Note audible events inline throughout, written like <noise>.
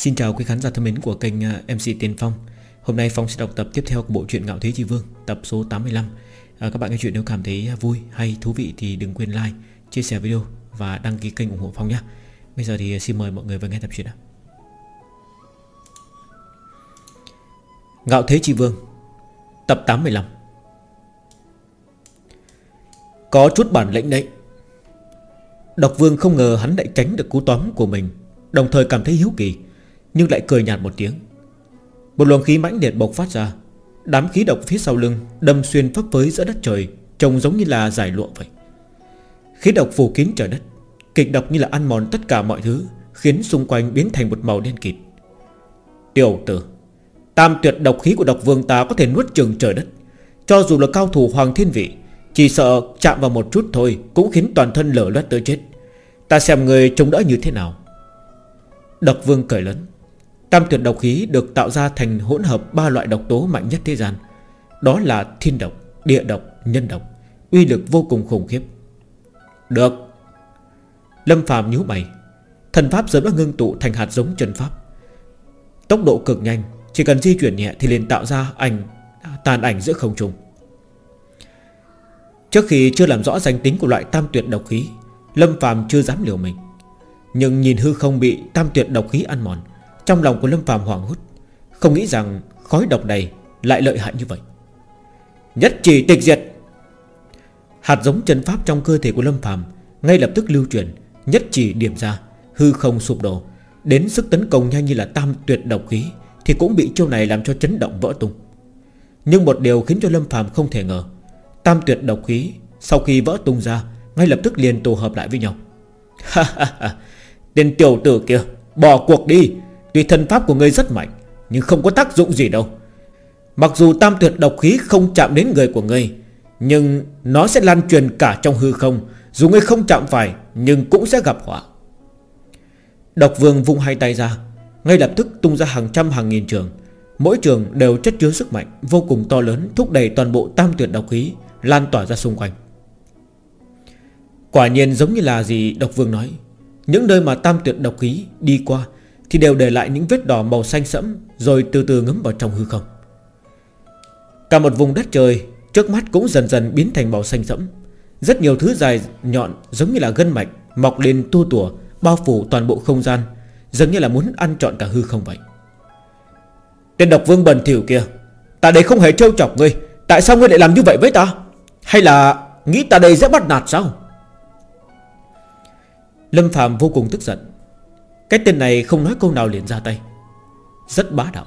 Xin chào quý khán giả thân mến của kênh à, MC Tiên Phong. Hôm nay Phong sẽ đọc tập tiếp theo của bộ truyện Ngạo Thế Chi Vương Tập số 85 à, Các bạn nghe chuyện nếu cảm thấy vui hay thú vị Thì đừng quên like, chia sẻ video Và đăng ký kênh ủng hộ Phong nhé. Bây giờ thì xin mời mọi người vào nghe tập truyện ạ Ngạo Thế Chi Vương Tập 85 Có chút bản lĩnh đấy. Độc Vương không ngờ hắn lại tránh được cú tóm của mình Đồng thời cảm thấy hiếu kỳ. Nhưng lại cười nhạt một tiếng. Một luồng khí mãnh liệt bộc phát ra, Đám khí độc phía sau lưng Đâm xuyên phấp phới giữa đất trời, Trông giống như là giải lụa vậy. Khí độc phủ kín trời đất, Kịch độc như là ăn mòn tất cả mọi thứ, Khiến xung quanh biến thành một màu đen kịt. Tiểu tử, Tam tuyệt độc khí của độc vương ta có thể nuốt chừng trời đất. Cho dù là cao thủ hoàng thiên vị, Chỉ sợ chạm vào một chút thôi Cũng khiến toàn thân lở loét tới chết. Ta xem người chống đỡ như thế nào. Độc vương cười lớn. Tam tuyệt độc khí được tạo ra thành hỗn hợp ba loại độc tố mạnh nhất thế gian. Đó là thiên độc, địa độc, nhân độc Uy lực vô cùng khủng khiếp. Được. Lâm phàm nhíu mày. Thần pháp sớm đã ngưng tụ thành hạt giống chân pháp. Tốc độ cực nhanh Chỉ cần di chuyển nhẹ thì liền tạo ra ảnh Tàn ảnh giữa không trung. Trước khi chưa làm rõ danh tính của loại tam tuyệt độc khí Lâm phàm chưa dám liều mình. Nhưng nhìn hư không bị tam tuyệt độc khí ăn mòn trong lòng của Lâm phàm hoảng hốt, Không nghĩ rằng khói độc này Lại lợi hại như vậy. Nhất chỉ tịch diệt. Hạt giống chân pháp trong cơ thể của Lâm phàm Ngay lập tức lưu truyền, Nhất chỉ điểm ra, Hư không sụp đổ. Đến sức tấn công nhanh như là tam tuyệt độc khí Thì cũng bị chiêu này làm cho chấn động vỡ tung. Nhưng một điều khiến cho Lâm phàm không thể ngờ, Tam tuyệt độc khí Sau khi vỡ tung ra, Ngay lập tức liền tổ hợp lại với nhau. <laughs> Ha ha ha, Tên tiểu tử kia, Bỏ cuộc đi. Tuy thân pháp của ngươi rất mạnh, Nhưng không có tác dụng gì đâu. Mặc dù tam tuyệt độc khí không chạm đến người của ngươi, Nhưng nó sẽ lan truyền cả trong hư không. Dù ngươi không chạm phải, Nhưng cũng sẽ gặp họa. Độc vương vung hai tay ra, Ngay lập tức tung ra hàng trăm hàng nghìn trường. Mỗi trường đều chất chứa sức mạnh Vô cùng to lớn, thúc đẩy toàn bộ tam tuyệt độc khí Lan tỏa ra xung quanh. Quả nhiên giống như là gì độc vương nói, Những nơi mà tam tuyệt độc khí đi qua thì đều để lại những vết đỏ màu xanh sẫm Rồi từ từ ngấm vào trong hư không. Cả một vùng đất trời, Trước mắt cũng dần dần biến thành màu xanh sẫm. Rất nhiều thứ dài nhọn giống như là gân mạch, Mọc lên tua tủa Bao phủ toàn bộ không gian, Giống như là muốn ăn trọn cả hư không vậy. Tên độc vương bần thỉu kia, Ta đây không hề trêu chọc ngươi, Tại sao ngươi lại làm như vậy với ta? Hay là nghĩ ta đây sẽ bắt nạt sao? Lâm Phạm vô cùng tức giận. Cái tên này không nói câu nào liền ra tay. Rất bá đạo.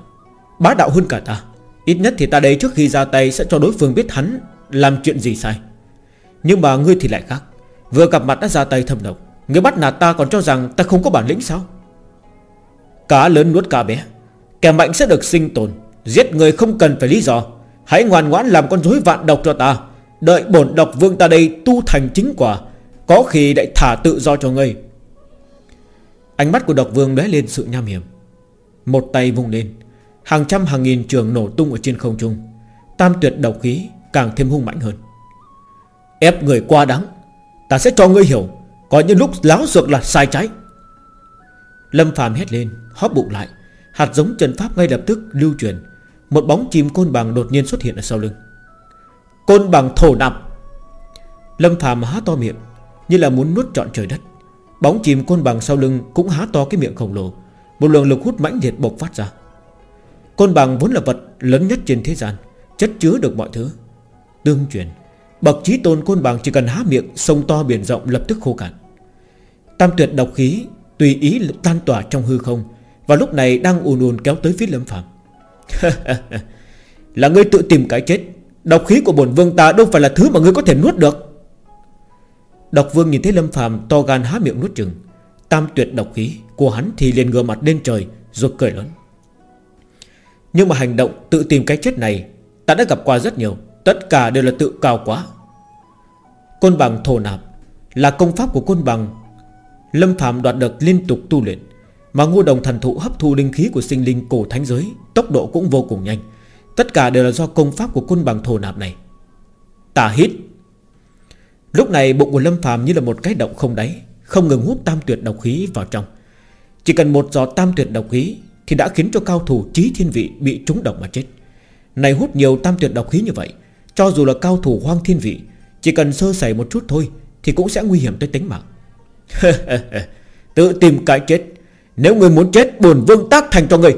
Bá đạo hơn cả ta. Ít nhất thì ta đây trước khi ra tay Sẽ cho đối phương biết hắn làm chuyện gì sai. Nhưng mà ngươi thì lại khác. Vừa gặp mặt đã ra tay thâm độc. Ngươi bắt nạt ta còn cho rằng ta không có bản lĩnh sao? Cá lớn nuốt cá bé. Kẻ mạnh sẽ được sinh tồn. Giết người không cần phải lý do. Hãy ngoan ngoãn làm con rối vạn độc cho ta. Đợi bổn độc vương ta đây tu thành chính quả. Có khi lại thả tự do cho ngươi. Ánh mắt của độc vương lóe lên sự nham hiểm. Một tay vung lên, Hàng trăm hàng nghìn trường nổ tung ở trên không trung. Tam tuyệt độc khí càng thêm hung mãnh hơn. Ép người qua đáng, Ta sẽ cho ngươi hiểu, Có những lúc láo ruột là sai trái. Lâm phàm hét lên, Hóp bụng lại, Hạt giống trần pháp ngay lập tức lưu truyền. Một bóng chim côn bằng đột nhiên xuất hiện ở sau lưng. Côn bằng thổ nạp. Lâm phàm há to miệng, Như là muốn nuốt trọn trời đất. Bóng chìm côn bằng sau lưng cũng há to cái miệng khổng lồ. Một lượng lực hút mãnh liệt bộc phát ra. Côn bằng vốn là vật lớn nhất trên thế gian, Chất chứa được mọi thứ. Tương truyền, Bậc trí tôn côn bằng chỉ cần há miệng, Sông to biển rộng lập tức khô cạn. Tam tuyệt độc khí Tùy ý tan tỏa trong hư không Và lúc này đang ùn ùn kéo tới phía lâm phạm <laughs> Là ngươi tự tìm cái chết. Độc khí của bổn vương ta đâu phải là thứ mà ngươi có thể nuốt được. Độc vương nhìn thấy lâm phàm to gan há miệng nuốt chừng Tam tuyệt độc khí của hắn thì liền ngửa mặt lên trời, Rồi cười lớn. Nhưng mà hành động tự tìm cái chết này, Ta đã gặp qua rất nhiều, Tất cả đều là tự cao quá. Côn bằng thổ nạp Là công pháp của côn bằng. Lâm Phạm đoạt được liên tục tu luyện, Mà ngô đồng thần thụ hấp thu linh khí của sinh linh cổ thánh giới, Tốc độ cũng vô cùng nhanh. Tất cả đều là do công pháp của côn bằng thổ nạp này. Tà hít. Lúc này bụng của Lâm phàm như là một cái động không đáy, Không ngừng hút tam tuyệt độc khí vào trong. Chỉ cần một giọt tam tuyệt độc khí Thì đã khiến cho cao thủ trí thiên vị Bị trúng độc mà chết. Này hút nhiều tam tuyệt độc khí như vậy, Cho dù là cao thủ hoang thiên vị, Chỉ cần sơ sẩy một chút thôi Thì cũng sẽ nguy hiểm tới tính mạng. <laughs> Tự tìm cái chết. Nếu người muốn chết, bổn vương tác thành cho người.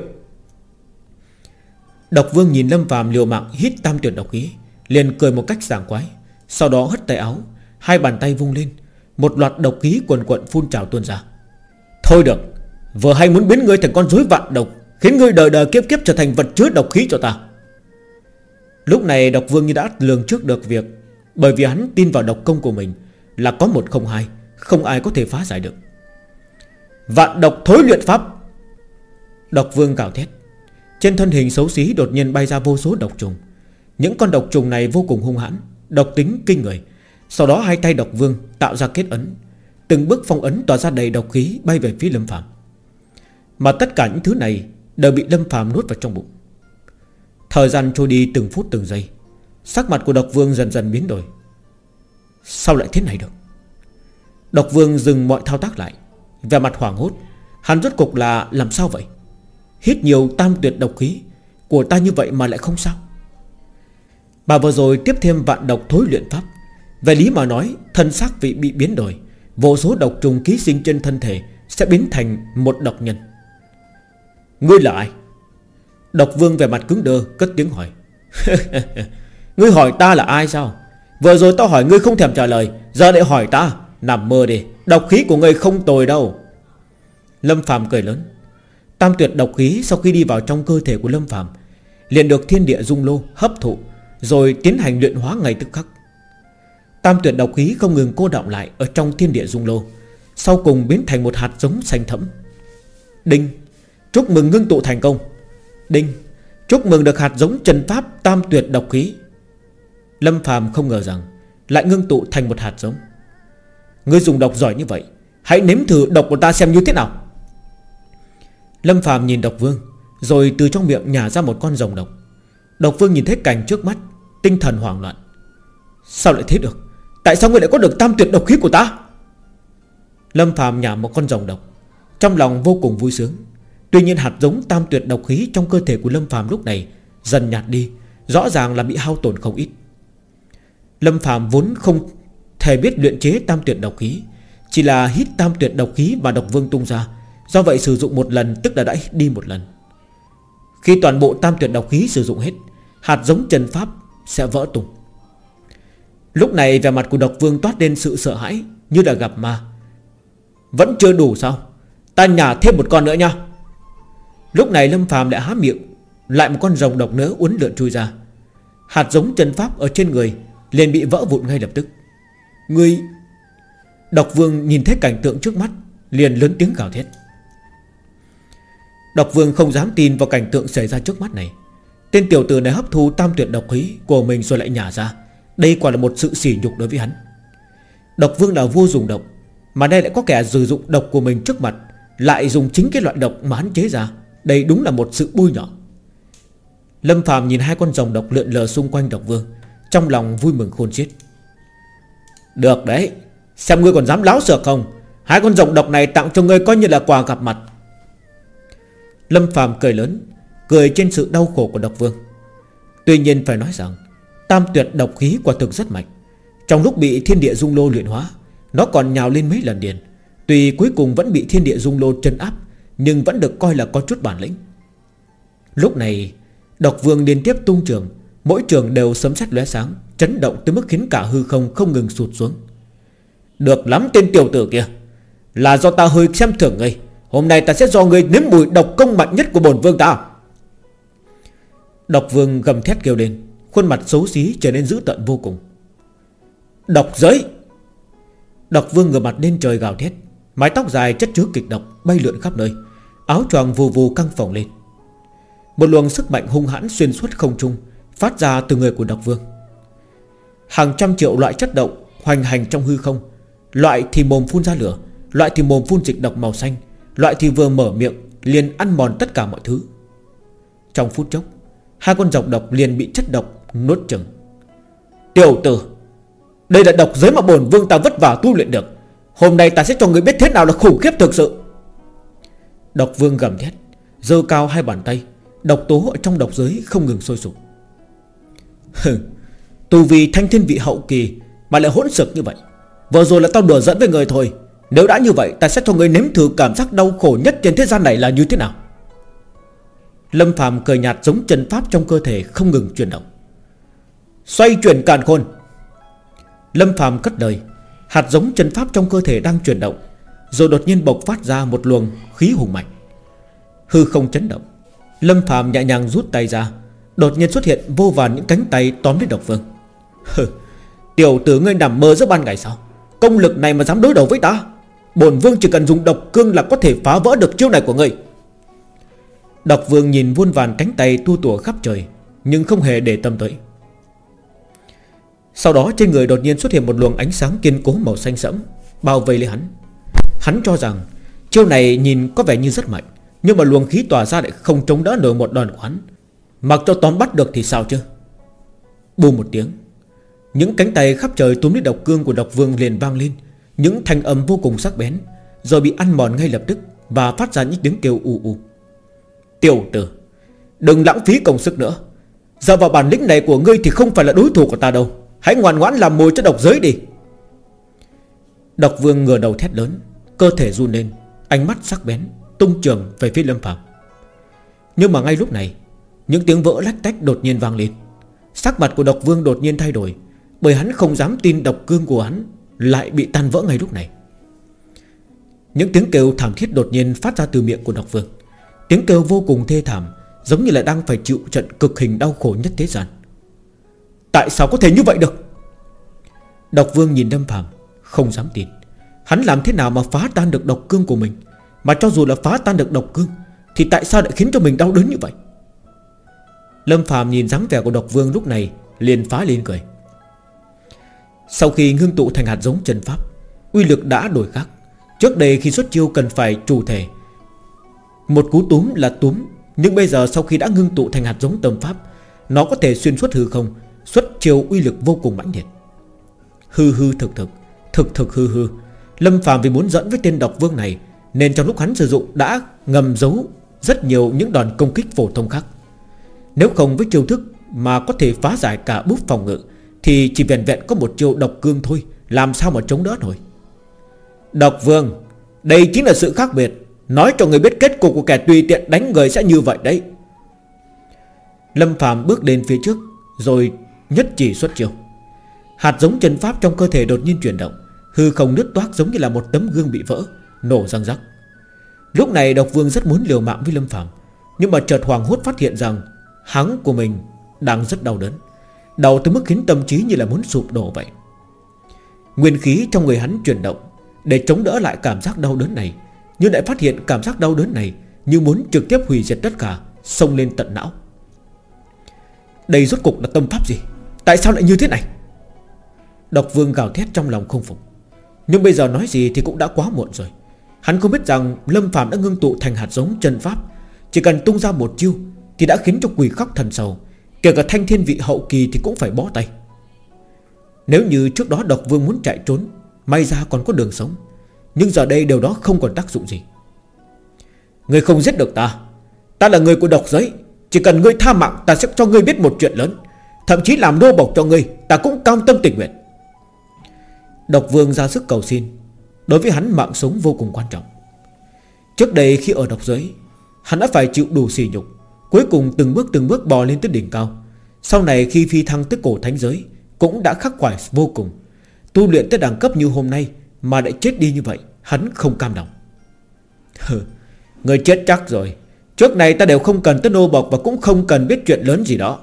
Độc vương nhìn Lâm phàm liều mạng hít tam tuyệt độc khí, Liền cười một cách sảng quái Sau đó hất tay áo Hai bàn tay vung lên, Một loạt độc khí quần quận phun trào tuôn ra. Thôi được, Vừa hay muốn biến ngươi thành con rối vạn độc, Khiến ngươi đời đời kiếp kiếp trở thành vật chứa độc khí cho ta. Lúc này độc vương như đã lường trước được việc, Bởi vì hắn tin vào độc công của mình Là có một không hai, Không ai có thể phá giải được. Vạn độc thối luyện pháp. Độc vương cào thét. Trên thân hình xấu xí đột nhiên bay ra vô số độc trùng. Những con độc trùng này vô cùng hung hãn, Độc tính kinh người. Sau đó hai tay độc vương tạo ra kết ấn. Từng bước phong ấn tỏa ra đầy độc khí Bay về phía Lâm Phạm Mà tất cả những thứ này Đều bị Lâm Phạm nuốt vào trong bụng. Thời gian trôi đi từng phút từng giây, Sắc mặt của độc vương dần dần biến đổi. Sao lại thế này được? Độc vương dừng mọi thao tác lại Về mặt hoảng hốt. Hắn rốt cục là làm sao vậy? Hít nhiều tam tuyệt độc khí Của ta như vậy mà lại không sao. Bà vừa rồi tiếp thêm vạn độc thối luyện pháp. Về lý mà nói, Thân xác vị bị biến đổi, Vô số độc trùng ký sinh trên thân thể Sẽ biến thành một độc nhân. Ngươi là ai? Độc vương về mặt cứng đơ, Cất tiếng hỏi. <laughs> Ngươi hỏi ta là ai sao? Vừa rồi tao hỏi ngươi không thèm trả lời, Giờ lại hỏi ta. Nằm mơ đi, Độc khí của ngươi không tồi đâu. Lâm phàm cười lớn. Tam tuyệt độc khí sau khi đi vào trong cơ thể của Lâm phàm, liền được thiên địa dung lô hấp thụ, Rồi tiến hành luyện hóa ngay tức khắc. Tam tuyệt độc khí không ngừng cô động lại Ở trong thiên địa dung lô, Sau cùng biến thành một hạt giống xanh thẫm. Đinh, Chúc mừng ngưng tụ thành công. Đinh, Chúc mừng được hạt giống trần pháp tam tuyệt độc khí. Lâm phàm không ngờ rằng Lại ngưng tụ thành một hạt giống. Ngươi dùng độc giỏi như vậy, Hãy nếm thử độc của ta xem như thế nào. Lâm phàm nhìn độc vương, Rồi từ trong miệng nhả ra một con rồng độc. Độc vương nhìn thấy cảnh trước mắt, Tinh thần hoảng loạn. Sao lại thế được? Tại sao ngươi lại có được tam tuyệt độc khí của ta? Lâm Phạm nhả một con rồng độc. Trong lòng vô cùng vui sướng. Tuy nhiên hạt giống tam tuyệt độc khí Trong cơ thể của Lâm Phạm lúc này Dần nhạt đi, Rõ ràng là bị hao tổn không ít. Lâm Phạm vốn không thể biết luyện chế tam tuyệt độc khí, Chỉ là hít tam tuyệt độc khí mà độc vương tung ra. Do vậy sử dụng một lần tức là đã hít đi một lần. Khi toàn bộ tam tuyệt độc khí sử dụng hết, Hạt giống chân pháp sẽ vỡ tung. Lúc này vẻ mặt của độc vương toát lên sự sợ hãi, Như là gặp ma. Vẫn chưa đủ sao? Ta nhả thêm một con nữa nha. Lúc này Lâm phàm lại há miệng, Lại một con rồng độc nữa uốn lượn chui ra. Hạt giống chân pháp ở trên người liền bị vỡ vụn ngay lập tức. Người Độc vương nhìn thấy cảnh tượng trước mắt, Liền lớn tiếng gào thét. Độc vương không dám tin vào cảnh tượng xảy ra trước mắt này. Tên tiểu tử này hấp thu tam tuyệt độc khí Của mình rồi lại nhả ra. Đây quả là một sự sỉ nhục đối với hắn. Độc vương là vua dùng độc, Mà đây lại có kẻ sử dụng độc của mình trước mặt, Lại dùng chính cái loại độc mà hắn chế ra. Đây đúng là một sự bôi nhỏ Lâm Phạm nhìn hai con rồng độc lượn lờ xung quanh độc vương, Trong lòng vui mừng khôn xiết. Được đấy, Xem ngươi còn dám láo sược không? Hai con rồng độc này tặng cho ngươi coi như là quà gặp mặt. Lâm Phạm cười lớn, Cười trên sự đau khổ của độc vương. Tuy nhiên phải nói rằng Tam tuyệt độc khí quả thực rất mạnh. Trong lúc bị thiên địa dung lô luyện hóa, Nó còn nhào lên mấy lần điền Tuy cuối cùng vẫn bị thiên địa dung lô chân áp, Nhưng vẫn được coi là có chút bản lĩnh. Lúc này, Độc vương liên tiếp tung trường, Mỗi trường đều sấm sét lóe sáng, Chấn động tới mức khiến cả hư không không ngừng sụt xuống. Được lắm tên tiểu tử kia, Là do ta hơi xem thưởng ngươi. Hôm nay ta sẽ do ngươi nếm mùi độc công mạnh nhất của bổn vương ta. Độc vương gầm thét kêu lên. Khuôn mặt xấu xí trở nên dữ tận vô cùng. Độc giới! Độc vương ngửa mặt lên trời gào thét. Mái tóc dài chất chứa kịch độc Bay lượn khắp nơi. Áo choàng vù vù căng phồng lên. Một luồng sức mạnh hung hãn xuyên suốt không trung, Phát ra từ người của độc vương. Hàng trăm triệu loại chất động Hoành hành trong hư không. Loại thì mồm phun ra lửa, Loại thì mồm phun dịch độc màu xanh, Loại thì vừa mở miệng liền ăn mòn tất cả mọi thứ. Trong phút chốc, Hai con dọc độc liền bị chất độc nuốt chừng. Tiểu tử, Đây là độc giới mà bổn vương ta vất vả tu luyện được. Hôm nay ta sẽ cho người biết thế nào là khủng khiếp thực sự. Độc vương gầm thét Dơ cao hai bàn tay, Độc tố ở trong độc giới không ngừng sôi sục. Hừ Tù vì thanh thiên vị hậu kỳ Mà lại hỗn sực như vậy. Vừa rồi là tao đùa dẫn với người thôi. Nếu đã như vậy, ta sẽ cho người nếm thử cảm giác đau khổ nhất trên thế gian này là như thế nào? Lâm phàm cười nhạt giống chân pháp trong cơ thể không ngừng chuyển động. Xoay chuyển càn khôn. Lâm phàm cất lời, Hạt giống chân pháp trong cơ thể đang chuyển động, Rồi đột nhiên bộc phát ra một luồng khí hùng mạnh. Hư không chấn động, Lâm phàm nhẹ nhàng rút tay ra, Đột nhiên xuất hiện vô vàn những cánh tay tóm lấy độc vương. Hừ, Tiểu tử ngươi nằm mơ giữa ban ngày sao? Công lực này mà dám đối đầu với ta? Bổn vương chỉ cần dùng độc cương là có thể phá vỡ được chiêu này của ngươi. Độc vương nhìn vuôn vàn cánh tay tu tủa khắp trời, Nhưng không hề để tâm tới. Sau đó trên người đột nhiên xuất hiện một luồng ánh sáng kiên cố màu xanh sẫm, Bao vây lấy hắn. Hắn cho rằng Chiêu này nhìn có vẻ như rất mạnh, Nhưng mà luồng khí tỏa ra lại không chống đỡ nổi một đòn của hắn. Mặc cho tóm bắt được thì sao chứ? Bù một tiếng, Những cánh tay khắp trời túm lấy độc cương của độc vương liền vang lên. Những thanh âm vô cùng sắc bén, Rồi bị ăn mòn ngay lập tức Và phát ra những tiếng kêu u u. Tiểu tử, Đừng lãng phí công sức nữa. Giờ vào bản lĩnh này của ngươi thì không phải là đối thủ của ta đâu. Hãy ngoan ngoãn làm mồi cho độc giới đi. Độc vương ngửa đầu thét lớn, Cơ thể run lên, Ánh mắt sắc bén, Tung trường về phía lâm phạm. Nhưng mà ngay lúc này, Những tiếng vỡ lách tách đột nhiên vang lên. Sắc mặt của độc vương đột nhiên thay đổi, Bởi hắn không dám tin độc cương của hắn Lại bị tan vỡ ngay lúc này. Những tiếng kêu thảm thiết đột nhiên phát ra từ miệng của độc vương. Tiếng kêu vô cùng thê thảm, Giống như là đang phải chịu trận cực hình đau khổ nhất thế gian. Tại sao có thể như vậy được? Độc vương nhìn Lâm Phạm Không dám tin. Hắn làm thế nào mà phá tan được độc cương của mình? Mà cho dù là phá tan được độc cương, Thì tại sao lại khiến cho mình đau đớn như vậy? Lâm Phạm nhìn dáng vẻ của độc vương lúc này, liền phá lên cười. Sau khi ngưng tụ thành hạt giống chân pháp, Uy lực đã đổi khác. Trước đây khi xuất chiêu cần phải chủ thể. Một cú túm là túm, Nhưng bây giờ sau khi đã ngưng tụ thành hạt giống tâm pháp, Nó có thể xuyên suốt hư không Xuất chiều uy lực vô cùng mãnh liệt. Hư hư thực thực Thực thực hư hư. Lâm Phạm vì muốn dẫn với tên độc vương này, Nên trong lúc hắn sử dụng đã ngầm giấu Rất nhiều những đòn công kích phổ thông khác. Nếu không với chiêu thức Mà có thể phá giải cả bút phòng ngự, Thì chỉ vẹn vẹn có một chiêu độc cương thôi, Làm sao mà chống đỡ nổi? Độc vương, Đây chính là sự khác biệt. Nói cho người biết kết cục của kẻ tùy tiện đánh người sẽ như vậy đấy. Lâm Phạm bước lên phía trước, Rồi nhất chỉ xuất chiêu. Hạt giống chân pháp trong cơ thể đột nhiên chuyển động, Hư không nứt toác giống như là một tấm gương bị vỡ, Nổ răng rắc. Lúc này độc vương rất muốn liều mạng với Lâm Phạm Nhưng mà chợt hoàng hốt phát hiện rằng Hắn của mình đang rất đau đớn, Đau tới mức khiến tâm trí như là muốn sụp đổ vậy. Nguyên khí trong người hắn chuyển động, Để chống đỡ lại cảm giác đau đớn này, nhưng lại phát hiện cảm giác đau đớn này Như muốn trực tiếp hủy diệt tất cả, Xông lên tận não. Đây rốt cục là tâm pháp gì? Tại sao lại như thế này? Độc vương gào thét trong lòng không phục. Nhưng bây giờ nói gì thì cũng đã quá muộn rồi. Hắn không biết rằng Lâm Phạm đã ngưng tụ thành hạt giống chân pháp. Chỉ cần tung ra một chiêu Thì đã khiến cho quỷ khóc thần sầu. Kể cả thanh thiên vị hậu kỳ thì cũng phải bó tay. Nếu như trước đó độc vương muốn chạy trốn, May ra còn có đường sống. Nhưng giờ đây điều đó không còn tác dụng gì. Người không giết được ta. Ta là người của độc giới. Chỉ cần ngươi tha mạng, ta sẽ cho ngươi biết một chuyện lớn. Thậm chí làm nô bộc cho ngươi, Ta cũng cam tâm tình nguyện. Độc vương ra sức cầu xin, Đối với hắn mạng sống vô cùng quan trọng. Trước đây khi ở độc giới, Hắn đã phải chịu đủ sỉ nhục, Cuối cùng từng bước từng bước bò lên tới đỉnh cao. Sau này khi phi thăng tới cổ thánh giới, Cũng đã khắc khoải vô cùng. Tu luyện tới đẳng cấp như hôm nay mà lại chết đi như vậy, Hắn không cam lòng. <laughs> Người chết chắc rồi. Trước này ta đều không cần tới nô bọc Và cũng không cần biết chuyện lớn gì đó.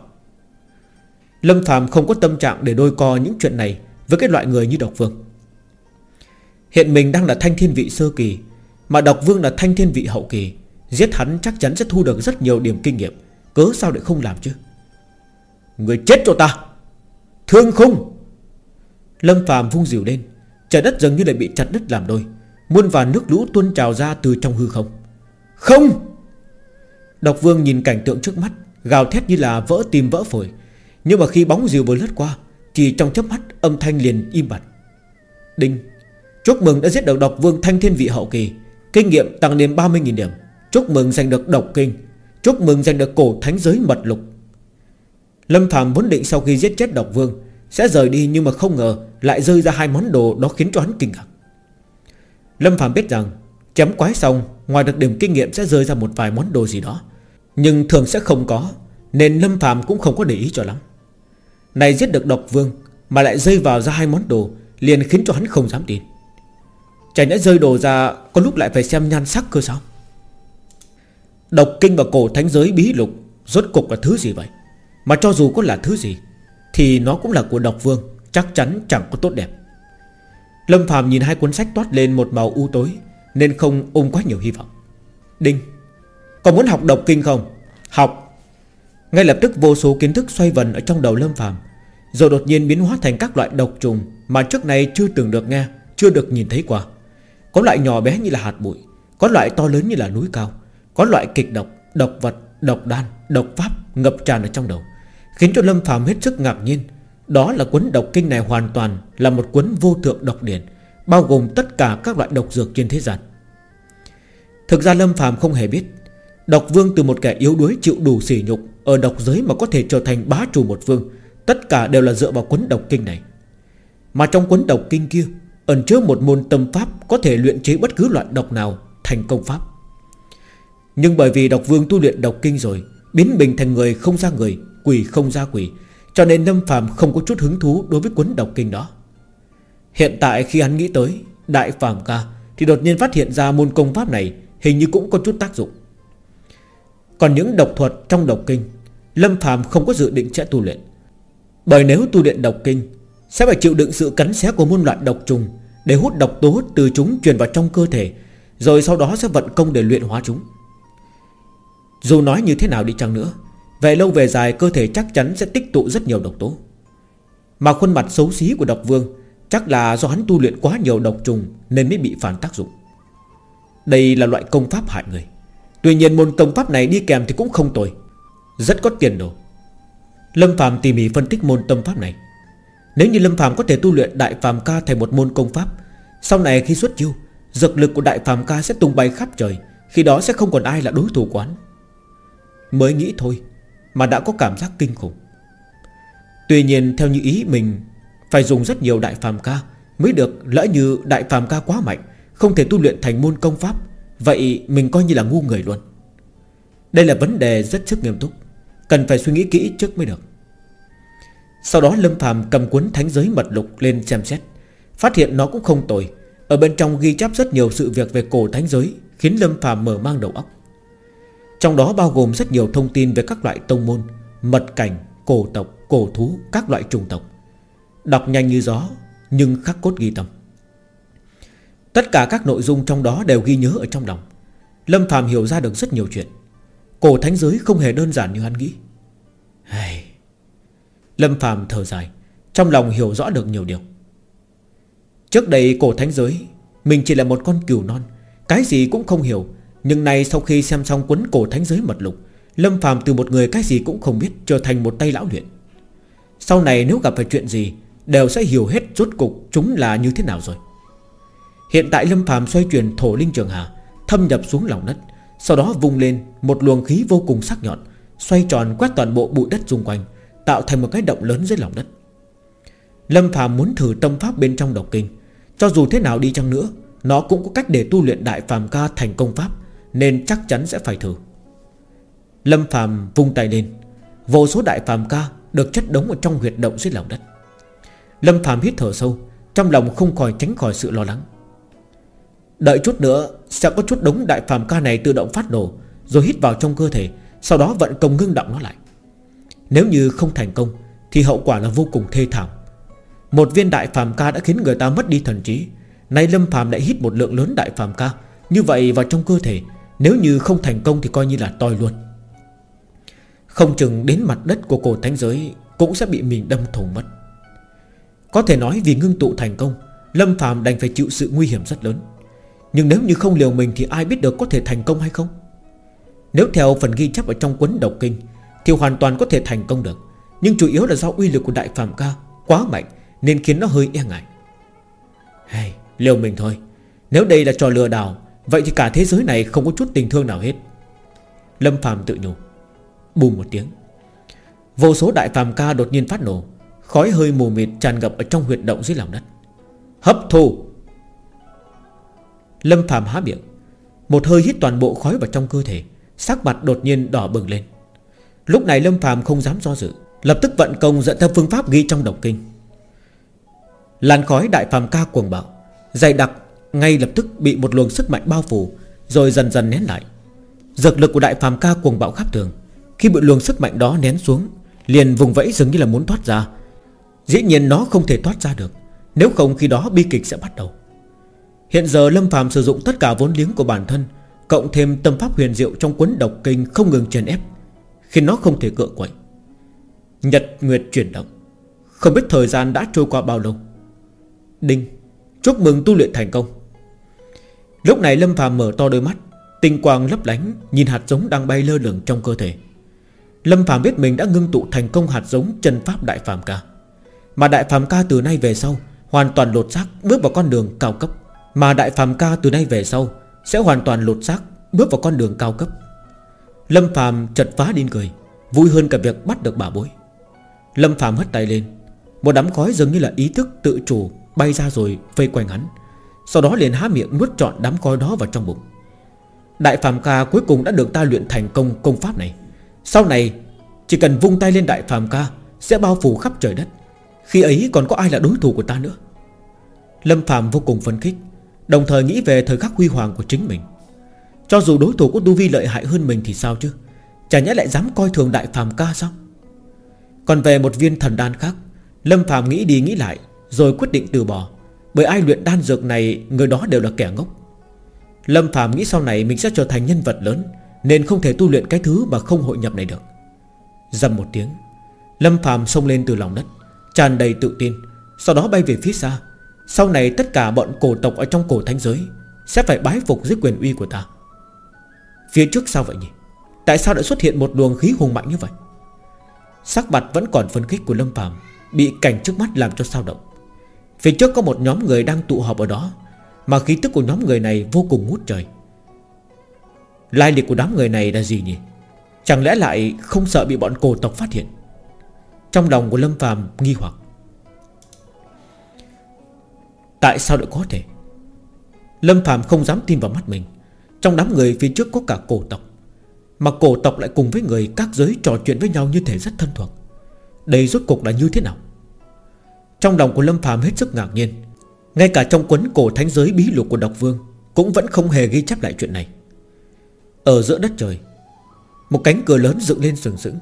Lâm Phạm không có tâm trạng để đôi co những chuyện này Với cái loại người như Độc Vương. Hiện mình đang là thanh thiên vị sơ kỳ, Mà Độc Vương là thanh thiên vị hậu kỳ, Giết hắn chắc chắn sẽ thu được rất nhiều điểm kinh nghiệm, Cớ sao lại không làm chứ? Người chết cho ta! Thương khung! Lâm Phạm vung dìu lên, Trời đất dường như lại bị chặt đứt làm đôi, Muôn vàn nước lũ tuôn trào ra từ trong hư không. Không! Độc vương nhìn cảnh tượng trước mắt, Gào thét như là vỡ tim vỡ phổi nhưng mà khi bóng diều vừa lướt qua Chỉ trong chớp mắt, âm thanh liền im bặt. Đinh, Chúc mừng đã giết được độc vương thanh thiên vị hậu kỳ. Kinh nghiệm tăng lên 30.000 điểm. Chúc mừng giành được độc kinh. Chúc mừng giành được cổ thánh giới mật lục. Lâm Phạm vốn định sau khi giết chết độc vương, Sẽ rời đi nhưng mà không ngờ Lại rơi ra hai món đồ đó khiến cho hắn kinh ngạc. Lâm Phạm biết rằng, Chém quái xong, Ngoài được điểm kinh nghiệm sẽ rơi ra một vài món đồ gì đó, Nhưng thường sẽ không có, Nên Lâm Phạm cũng không có để ý cho lắm. Này giết được độc vương Mà lại rơi vào ra hai món đồ, Liền khiến cho hắn không dám tin. Chả nhẽ rơi đồ ra, Có lúc lại phải xem nhan sắc cơ sao? Độc kinh và cổ thánh giới bí lục Rốt cục là thứ gì vậy? Mà cho dù có là thứ gì, Thì nó cũng là của độc vương, Chắc chắn chẳng có tốt đẹp. Lâm Phạm nhìn hai cuốn sách toát lên một màu u tối, Nên không ôm quá nhiều hy vọng. Đinh Còn muốn học độc kinh không? Học. Ngay lập tức vô số kiến thức xoay vần ở trong đầu Lâm phàm, Rồi đột nhiên biến hóa thành các loại độc trùng Mà trước này chưa từng được nghe Chưa được nhìn thấy qua. Có loại nhỏ bé như là hạt bụi Có loại to lớn như là núi cao Có loại kịch độc, độc vật, độc đan, độc pháp ngập tràn ở trong đầu Khiến cho Lâm phàm hết sức ngạc nhiên. Đó là cuốn độc kinh này hoàn toàn Là một cuốn vô thượng độc điển Bao gồm tất cả các loại độc dược trên thế gian. Thực ra Lâm phàm không hề biết Độc vương từ một kẻ yếu đuối chịu đủ sỉ nhục ở độc giới mà có thể trở thành bá chủ một vương, Tất cả đều là dựa vào cuốn độc kinh này. Mà trong cuốn độc kinh kia, Ẩn chứa một môn tâm pháp Có thể luyện chế bất cứ loại độc nào Thành công pháp. Nhưng bởi vì độc vương tu luyện độc kinh rồi, Biến mình thành người không ra người, Quỷ không ra quỷ, Cho nên Lâm Phạm không có chút hứng thú đối với cuốn độc kinh đó. Hiện tại khi hắn nghĩ tới Đại Phạm Ca, Thì đột nhiên phát hiện ra môn công pháp này Hình như cũng có chút tác dụng. Còn những độc thuật trong độc kinh, Lâm Phạm không có dự định sẽ tu luyện. Bởi nếu tu luyện độc kinh, Sẽ phải chịu đựng sự cắn xé của môn loại độc trùng Để hút độc tố từ chúng truyền vào trong cơ thể, Rồi sau đó sẽ vận công để luyện hóa chúng. Dù nói như thế nào đi chăng nữa, Về lâu về dài cơ thể chắc chắn sẽ tích tụ rất nhiều độc tố. Mà khuôn mặt xấu xí của độc vương Chắc là do hắn tu luyện quá nhiều độc trùng Nên mới bị phản tác dụng. Đây là loại công pháp hại người. Tuy nhiên môn công pháp này đi kèm thì cũng không tồi. Rất có tiền đồ. Lâm Phạm tỉ mỉ phân tích môn tâm pháp này. Nếu như Lâm Phạm có thể tu luyện Đại Phạm Ca thành một môn công pháp, Sau này khi xuất chiêu, Dược lực của Đại Phạm Ca sẽ tung bay khắp trời, Khi đó sẽ không còn ai là đối thủ quán. Mới nghĩ thôi, Mà đã có cảm giác kinh khủng. Tuy nhiên theo như ý mình, phải dùng rất nhiều đại Phạm ca Mới được, lỡ như đại Phạm ca quá mạnh, Không thể tu luyện thành môn công pháp Vậy mình coi như là ngu người luôn. Đây là vấn đề rất sức nghiêm túc Cần phải suy nghĩ kỹ trước mới được. Sau đó Lâm phàm cầm cuốn thánh giới mật lục lên xem xét Phát hiện nó cũng không tồi. Ở bên trong ghi chép rất nhiều sự việc về cổ thánh giới Khiến Lâm phàm mở mang đầu óc. Trong đó bao gồm rất nhiều thông tin về các loại tông môn Mật cảnh, cổ tộc, cổ thú, các loại trùng tộc. Đọc nhanh như gió Nhưng khắc cốt ghi tâm Tất cả các nội dung trong đó đều ghi nhớ ở trong lòng. Lâm Phạm hiểu ra được rất nhiều chuyện. Cổ thánh giới không hề đơn giản như hắn nghĩ. Hey. Lâm Phạm thở dài, Trong lòng hiểu rõ được nhiều điều. Trước đây cổ thánh giới, Mình chỉ là một con cừu non, Cái gì cũng không hiểu. Nhưng nay sau khi xem xong cuốn cổ thánh giới mật lục, Lâm Phạm từ một người cái gì cũng không biết Trở thành một tay lão luyện. Sau này nếu gặp phải chuyện gì, Đều sẽ hiểu hết rốt cục chúng là như thế nào rồi. Hiện tại Lâm phàm xoay chuyển thổ linh trường hà Thâm nhập xuống lòng đất, Sau đó vung lên một luồng khí vô cùng sắc nhọn, Xoay tròn quét toàn bộ bụi đất xung quanh, Tạo thành một cái động lớn dưới lòng đất. Lâm phàm muốn thử tâm pháp bên trong độc kinh, Cho dù thế nào đi chăng nữa, Nó cũng có cách để tu luyện đại phàm ca thành công pháp, Nên chắc chắn sẽ phải thử. Lâm phàm vung tay lên, Vô số đại phàm ca được chất đống ở trong huyệt động dưới lòng đất. Lâm phàm hít thở sâu, Trong lòng không khỏi tránh khỏi sự lo lắng. Đợi chút nữa, Sẽ có chút đống đại phàm ca này tự động phát nổ, Rồi hít vào trong cơ thể, Sau đó vận công ngưng động nó lại. Nếu như không thành công, Thì hậu quả là vô cùng thê thảm. Một viên đại phàm ca đã khiến người ta mất đi thần trí, Nay Lâm phàm lại hít một lượng lớn đại phàm ca, Như vậy vào trong cơ thể, Nếu như không thành công thì coi như là toi luôn. Không chừng đến mặt đất của cổ thánh giới Cũng sẽ bị mình đâm thủng mất. Có thể nói vì ngưng tụ thành công, Lâm phàm đành phải chịu sự nguy hiểm rất lớn. Nhưng nếu như không liều mình Thì ai biết được có thể thành công hay không? Nếu theo phần ghi chép ở trong cuốn độc kinh Thì hoàn toàn có thể thành công được. Nhưng chủ yếu là do uy lực của Đại Phạm Ca Quá mạnh nên khiến nó hơi e ngại. Hey, Liều mình thôi. Nếu đây là trò lừa đảo Vậy thì cả thế giới này không có chút tình thương nào hết. Lâm phàm tự nhủ. Bùm một tiếng. Vô số đại phàm ca đột nhiên phát nổ. Khói hơi mù mịt tràn ngập ở trong huyệt động dưới lòng đất. Hấp thu. Lâm Phạm há miệng. Một hơi hít toàn bộ khói vào trong cơ thể, Sắc mặt đột nhiên đỏ bừng lên. Lúc này Lâm Phạm không dám do dự, Lập tức vận công dẫn theo phương pháp ghi trong độc kinh. Làn khói đại phàm ca cuồng bạo, Dày đặc ngay lập tức bị một luồng sức mạnh bao phủ, Rồi dần dần nén lại. Dược lực của đại phàm ca cuồng bạo khắp thường, Khi bị luồng sức mạnh đó nén xuống, Liền vùng vẫy dường như là muốn thoát ra. Dĩ nhiên nó không thể thoát ra được, Nếu không khi đó bi kịch sẽ bắt đầu. Hiện giờ Lâm phàm sử dụng tất cả vốn liếng của bản thân, Cộng thêm tâm pháp huyền diệu trong cuốn độc kinh không ngừng chèn ép, Khiến nó không thể cựa quậy. Nhật Nguyệt chuyển động. Không biết thời gian đã trôi qua bao lâu. Đinh, Chúc mừng tu luyện thành công. Lúc này Lâm phàm mở to đôi mắt, Tinh quang lấp lánh, Nhìn hạt giống đang bay lơ lửng trong cơ thể. Lâm phàm biết mình đã ngưng tụ thành công hạt giống chân pháp Đại phàm ca. Mà Đại phàm ca từ nay về sau, Hoàn toàn lột xác, bước vào con đường cao cấp. Mà Đại phàm ca từ nay về sau Sẽ hoàn toàn lột xác, bước vào con đường cao cấp. Lâm phàm chật phá điên cười, Vui hơn cả việc bắt được bà bối. Lâm phàm hất tay lên, Một đám khói dường như là ý thức tự chủ Bay ra rồi vây quanh hắn, Sau đó liền há miệng nuốt trọn đám khói đó vào trong bụng. Đại phàm ca cuối cùng đã được ta luyện thành công công pháp này. Sau này, Chỉ cần vung tay lên đại phàm ca Sẽ bao phủ khắp trời đất. Khi ấy còn có ai là đối thủ của ta nữa? Lâm phàm vô cùng phấn khích. Đồng thời nghĩ về thời khắc huy hoàng của chính mình. Cho dù đối thủ của Tu Vi lợi hại hơn mình thì sao chứ? Chả nhẽ lại dám coi thường đại phàm ca sao? Còn về một viên thần đan khác, Lâm phàm nghĩ đi nghĩ lại, Rồi quyết định từ bỏ. Bởi ai luyện đan dược này, Người đó đều là kẻ ngốc. Lâm Phạm nghĩ sau này mình sẽ trở thành nhân vật lớn, Nên không thể tu luyện cái thứ mà không hội nhập này được. Dầm một tiếng, Lâm Phạm xông lên từ lòng đất, tràn đầy tự tin, Sau đó bay về phía xa. Sau này tất cả bọn cổ tộc ở trong cổ thánh giới Sẽ phải bái phục dưới quyền uy của ta. Phía trước sao vậy nhỉ? Tại sao đã xuất hiện một luồng khí hùng mạnh như vậy? Sắc mặt vẫn còn phân khích của Lâm Phạm Bị cảnh trước mắt làm cho sao động. Phía trước có một nhóm người đang tụ họp ở đó, mà khí tức của nhóm người này vô cùng ngút trời. Lai lịch của đám người này là gì nhỉ? Chẳng lẽ lại không sợ bị bọn cổ tộc phát hiện? Trong lòng của Lâm phàm nghi hoặc. Tại sao lại có thể? Lâm phàm không dám tin vào mắt mình. Trong đám người phía trước có cả cổ tộc, Mà cổ tộc lại cùng với người các giới trò chuyện với nhau như thể rất thân thuộc. Đây rốt cuộc là như thế nào? Trong lòng của Lâm phàm hết sức ngạc nhiên. Ngay cả trong quấn cổ thánh giới bí lục của độc vương Cũng vẫn không hề ghi chép lại chuyện này. Ở giữa đất trời, Một cánh cửa lớn dựng lên sừng sững.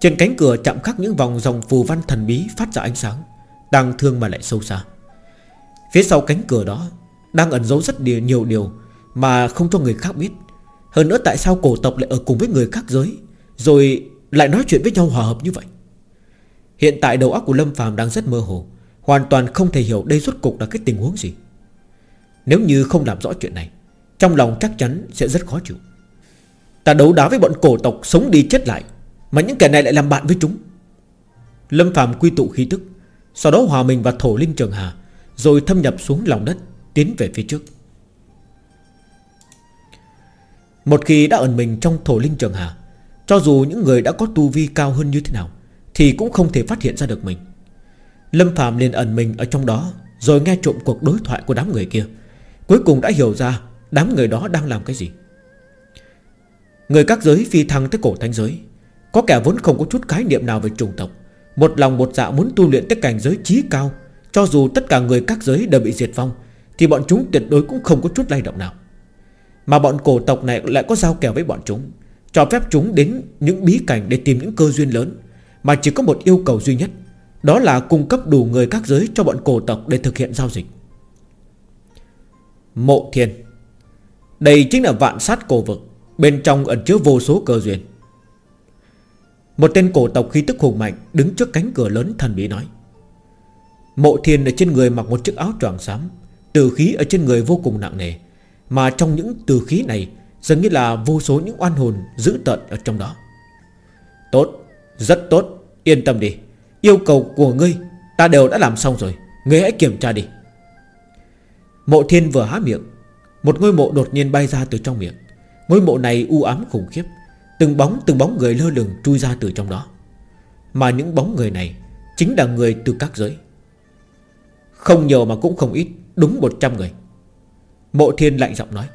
Trên cánh cửa chạm khắc những vòng dòng phù văn thần bí phát ra ánh sáng, Đang thương mà lại sâu xa. Phía sau cánh cửa đó Đang ẩn giấu rất nhiều điều Mà không cho người khác biết. Hơn nữa tại sao cổ tộc lại ở cùng với người khác giới, Rồi lại nói chuyện với nhau hòa hợp như vậy? Hiện tại đầu óc của Lâm phàm đang rất mơ hồ, Hoàn toàn không thể hiểu đây rốt cục là cái tình huống gì. Nếu như không làm rõ chuyện này, Trong lòng chắc chắn sẽ rất khó chịu. Ta đấu đá với bọn cổ tộc Sống đi chết lại, Mà những kẻ này lại làm bạn với chúng. Lâm phàm quy tụ khí tức, Sau đó hòa mình vào thổ linh trường hà rồi thâm nhập xuống lòng đất, Tiến về phía trước. Một khi đã ẩn mình trong thổ linh trường hà, Cho dù những người đã có tu vi cao hơn như thế nào, Thì cũng không thể phát hiện ra được mình. Lâm Phạm liền ẩn mình ở trong đó, Rồi nghe trộm cuộc đối thoại của đám người kia. Cuối cùng đã hiểu ra Đám người đó đang làm cái gì. Người các giới phi thăng tới cổ thánh giới, Có kẻ vốn không có chút khái niệm nào về chủng tộc, Một lòng một dạ muốn tu luyện tới cảnh giới trí cao cho dù tất cả người các giới đều bị diệt vong, Thì bọn chúng tuyệt đối cũng không có chút lay động nào. Mà bọn cổ tộc này lại có giao kèo với bọn chúng, Cho phép chúng đến những bí cảnh để tìm những cơ duyên lớn, Mà chỉ có một yêu cầu duy nhất, đó là cung cấp đủ người các giới cho bọn cổ tộc để thực hiện giao dịch. Mộ thiên. Đây chính là vạn sát cổ vực, Bên trong ẩn chứa vô số cơ duyên. Một tên cổ tộc khí tức hùng mạnh Đứng trước cánh cửa lớn thần bí nói Mộ thiên ở trên người mặc một chiếc áo choàng xám Từ khí ở trên người vô cùng nặng nề Mà trong những từ khí này Dường như là vô số những oan hồn Giữ tận ở trong đó. Tốt, rất tốt Yên tâm đi Yêu cầu của ngươi Ta đều đã làm xong rồi Ngươi hãy kiểm tra đi. Mộ thiên vừa há miệng Một ngôi mộ đột nhiên bay ra từ trong miệng. Ngôi mộ này u ám khủng khiếp Từng bóng từng bóng người lơ lửng chui ra từ trong đó. Mà những bóng người này Chính là người từ các giới. Không nhiều mà cũng không ít, Đúng 100 người. Mộ thiên lạnh giọng nói,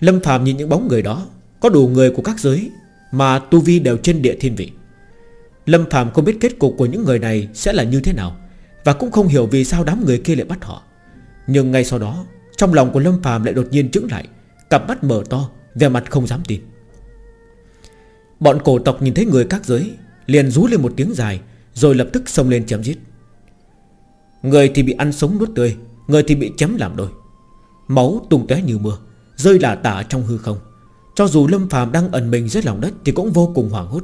Lâm phàm nhìn những bóng người đó, Có đủ người của các giới Mà tu vi đều trên địa thiên vị. Lâm phàm không biết kết cục của những người này Sẽ là như thế nào Và cũng không hiểu vì sao đám người kia lại bắt họ. Nhưng ngay sau đó, Trong lòng của Lâm phàm lại đột nhiên trứng lại, Cặp mắt mở to Về mặt không dám tin. Bọn cổ tộc nhìn thấy người các giới, Liền rú lên một tiếng dài, Rồi lập tức xông lên chém giết. Người thì bị ăn sống nuốt tươi, Người thì bị chém làm đôi. Máu tung tóe như mưa, Rơi lả tả trong hư không. Cho dù Lâm phàm đang ẩn mình dưới lòng đất Thì cũng vô cùng hoảng hốt.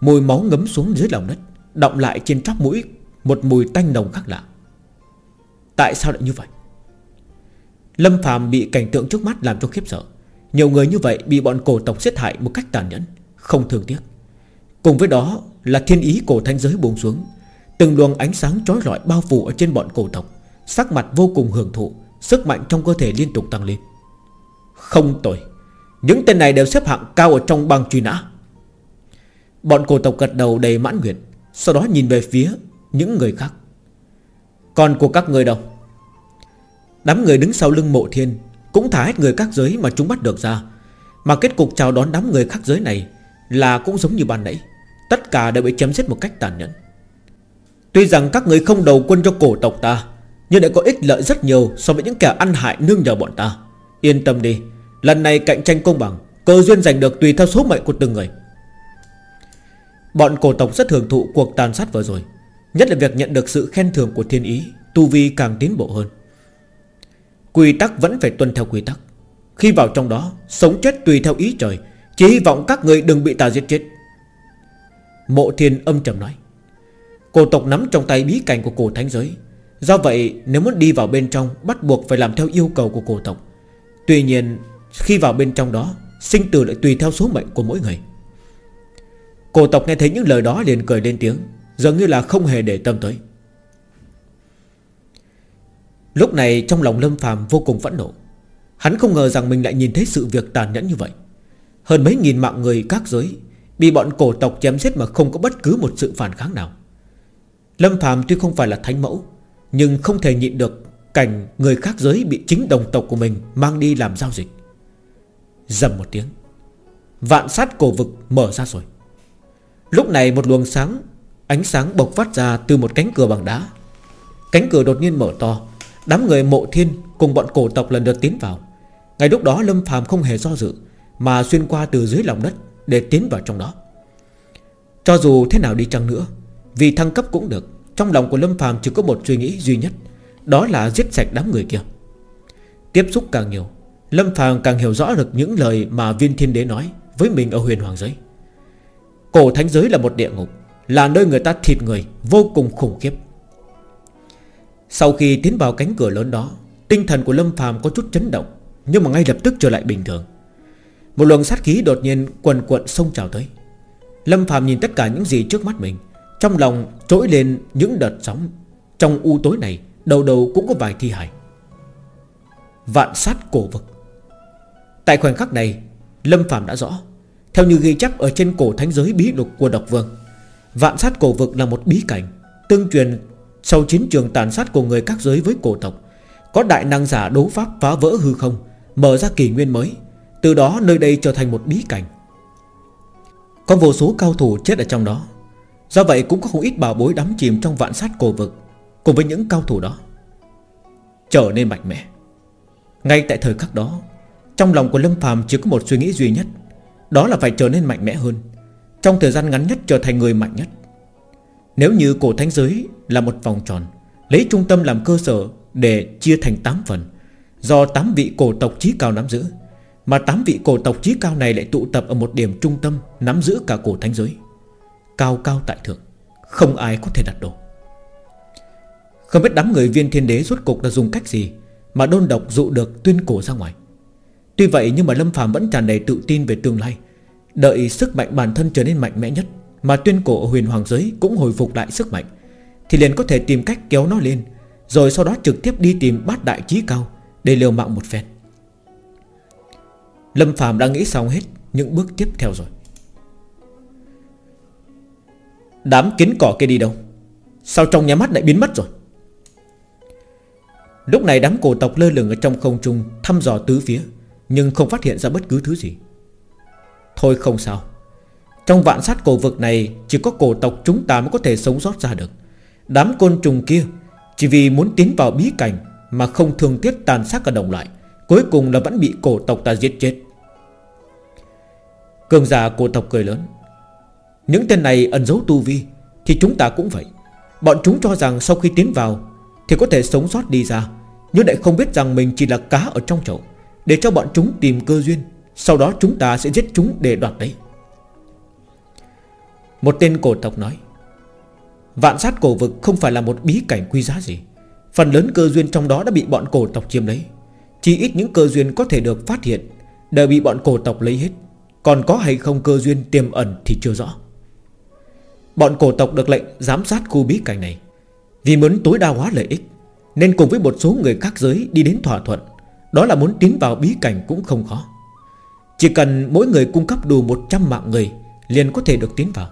Mùi máu ngấm xuống dưới lòng đất Động lại trên chóp mũi, Một mùi tanh nồng khác lạ. Tại sao lại như vậy? Lâm phàm bị cảnh tượng trước mắt làm cho khiếp sợ. Nhiều người như vậy bị bọn cổ tộc giết hại một cách tàn nhẫn, Không thương tiếc. Cùng với đó là thiên ý cổ thanh giới buông xuống Từng luồng ánh sáng trói lọi bao phủ ở trên bọn cổ tộc. Sắc mặt vô cùng hưởng thụ, Sức mạnh trong cơ thể liên tục tăng lên. Không tội Những tên này đều xếp hạng cao ở trong băng truy nã. Bọn cổ tộc gật đầu đầy mãn nguyện, Sau đó nhìn về phía những người khác. Còn của các người đâu? Đám người đứng sau lưng mộ thiên Cũng thả hết người các giới mà chúng bắt được ra. Mà kết cục chào đón đám người khác giới này Là cũng giống như ban nãy. Tất cả đều bị chém giết một cách tàn nhẫn. Tuy rằng các người không đầu quân cho cổ tộc ta, Nhưng lại có ích lợi rất nhiều So với những kẻ ăn hại nương nhờ bọn ta. Yên tâm đi, Lần này cạnh tranh công bằng, Cơ duyên giành được tùy theo số mệnh của từng người. Bọn cổ tộc rất hưởng thụ cuộc tàn sát vừa rồi, Nhất là việc nhận được sự khen thưởng của thiên ý, Tu vi càng tiến bộ hơn. Quy tắc vẫn phải tuân theo quy tắc. Khi vào trong đó, Sống chết tùy theo ý trời, Chỉ hy vọng các người đừng bị ta giết chết. Mộ thiên âm trầm nói. Cổ tộc nắm trong tay bí cảnh của cổ thánh giới. Do vậy, nếu muốn đi vào bên trong, Bắt buộc phải làm theo yêu cầu của cổ tộc. Tuy nhiên, khi vào bên trong đó, Sinh tử lại tùy theo số mệnh của mỗi người. Cổ tộc nghe thấy những lời đó liền cười lên tiếng, Dường như là không hề để tâm tới. Lúc này trong lòng Lâm phàm vô cùng phẫn nộ. Hắn không ngờ rằng mình lại nhìn thấy sự việc tàn nhẫn như vậy. Hơn mấy nghìn mạng người các giới Bị bọn cổ tộc chém giết mà không có bất cứ một sự phản kháng nào. Lâm phàm tuy không phải là thánh mẫu, Nhưng không thể nhịn được Cảnh người khác giới bị chính đồng tộc của mình Mang đi làm giao dịch. Dầm một tiếng, Vạn sát cổ vực mở ra rồi. Lúc này một luồng sáng, Ánh sáng bộc phát ra từ một cánh cửa bằng đá. Cánh cửa đột nhiên mở to, Đám người mộ thiên cùng bọn cổ tộc lần lượt tiến vào. Ngay lúc đó Lâm phàm không hề do dự, Mà xuyên qua từ dưới lòng đất Để tiến vào trong đó. Cho dù thế nào đi chăng nữa vì thăng cấp cũng được, Trong lòng của Lâm phàm chỉ có một suy nghĩ duy nhất, Đó là giết sạch đám người kia. Tiếp xúc càng nhiều, Lâm phàm càng hiểu rõ được những lời mà viên thiên đế nói Với mình ở huyền hoàng giới. Cổ thánh giới là một địa ngục, Là nơi người ta thịt người, Vô cùng khủng khiếp. Sau khi tiến vào cánh cửa lớn đó, Tinh thần của Lâm phàm có chút chấn động, Nhưng mà ngay lập tức trở lại bình thường. Một luồng sát khí đột nhiên quần quận sông trào tới. Lâm phàm nhìn tất cả những gì trước mắt mình trong lòng trỗi lên những đợt sóng, Trong u tối này Đầu đầu cũng có vài thi hài. Vạn sát cổ vực. Tại khoảnh khắc này, Lâm phạm đã rõ, theo như ghi chép ở trên cổ thánh giới bí lục của độc vương, Vạn sát cổ vực là một bí cảnh Tương truyền sau chiến trường tàn sát của người các giới với cổ tộc, Có đại năng giả đấu pháp phá vỡ hư không, Mở ra kỷ nguyên mới, Từ đó nơi đây trở thành một bí cảnh. Có vô số cao thủ chết ở trong đó. Do vậy cũng có không ít bảo bối đắm chìm trong vạn sát cổ vực, Cùng với những cao thủ đó, Trở nên mạnh mẽ. Ngay tại thời khắc đó, Trong lòng của Lâm phàm chỉ có một suy nghĩ duy nhất, đó là phải trở nên mạnh mẽ hơn, Trong thời gian ngắn nhất trở thành người mạnh nhất. Nếu như cổ thánh giới là một vòng tròn, Lấy trung tâm làm cơ sở Để chia thành 8 phần, Do 8 vị cổ tộc trí cao nắm giữ, Mà 8 vị cổ tộc trí cao này lại tụ tập Ở một điểm trung tâm nắm giữ cả cổ thánh giới. Cao cao tại thượng, Không ai có thể đặt đổ Không biết đám người viên thiên đế rốt cục là dùng cách gì Mà đôn độc dụ được tuyên cổ ra ngoài. Tuy vậy nhưng mà Lâm phàm vẫn tràn đầy tự tin về tương lai, Đợi sức mạnh bản thân trở nên mạnh mẽ nhất Mà tuyên cổ huyền hoàng giới cũng hồi phục lại sức mạnh, Thì liền có thể tìm cách kéo nó lên, Rồi sau đó trực tiếp đi tìm bát đại trí cao Để liều mạng một phen. Lâm phàm đã nghĩ xong hết những bước tiếp theo rồi. Đám kiến cỏ kia đi đâu? Sao trong nhà mắt lại biến mất rồi? Lúc này đám cổ tộc lơ lửng ở trong không trung, Thăm dò tứ phía, Nhưng không phát hiện ra bất cứ thứ gì. Thôi không sao. Trong vạn sát cổ vực này, Chỉ có cổ tộc chúng ta mới có thể sống sót ra được. Đám côn trùng kia, Chỉ vì muốn tiến vào bí cảnh Mà không thường tiếc tàn sát cả đồng loại, Cuối cùng là vẫn bị cổ tộc ta giết chết. Cường giả cổ tộc cười lớn. Những tên này ẩn giấu tu vi, Thì chúng ta cũng vậy. Bọn chúng cho rằng sau khi tiến vào, Thì có thể sống sót đi ra, Nhưng lại không biết rằng mình chỉ là cá ở trong chậu, Để cho bọn chúng tìm cơ duyên, Sau đó chúng ta sẽ giết chúng để đoạt đấy. Một tên cổ tộc nói, Vạn sát cổ vực không phải là một bí cảnh quý giá gì. Phần lớn cơ duyên trong đó đã bị bọn cổ tộc chiếm lấy. Chỉ ít những cơ duyên có thể được phát hiện, Đều bị bọn cổ tộc lấy hết. Còn có hay không cơ duyên tiềm ẩn thì chưa rõ. Bọn cổ tộc được lệnh giám sát khu bí cảnh này. Vì muốn tối đa hóa lợi ích, Nên cùng với một số người khác giới đi đến thỏa thuận. Đó là muốn tiến vào bí cảnh cũng không khó. Chỉ cần mỗi người cung cấp đủ 100 mạng người Liền có thể được tiến vào.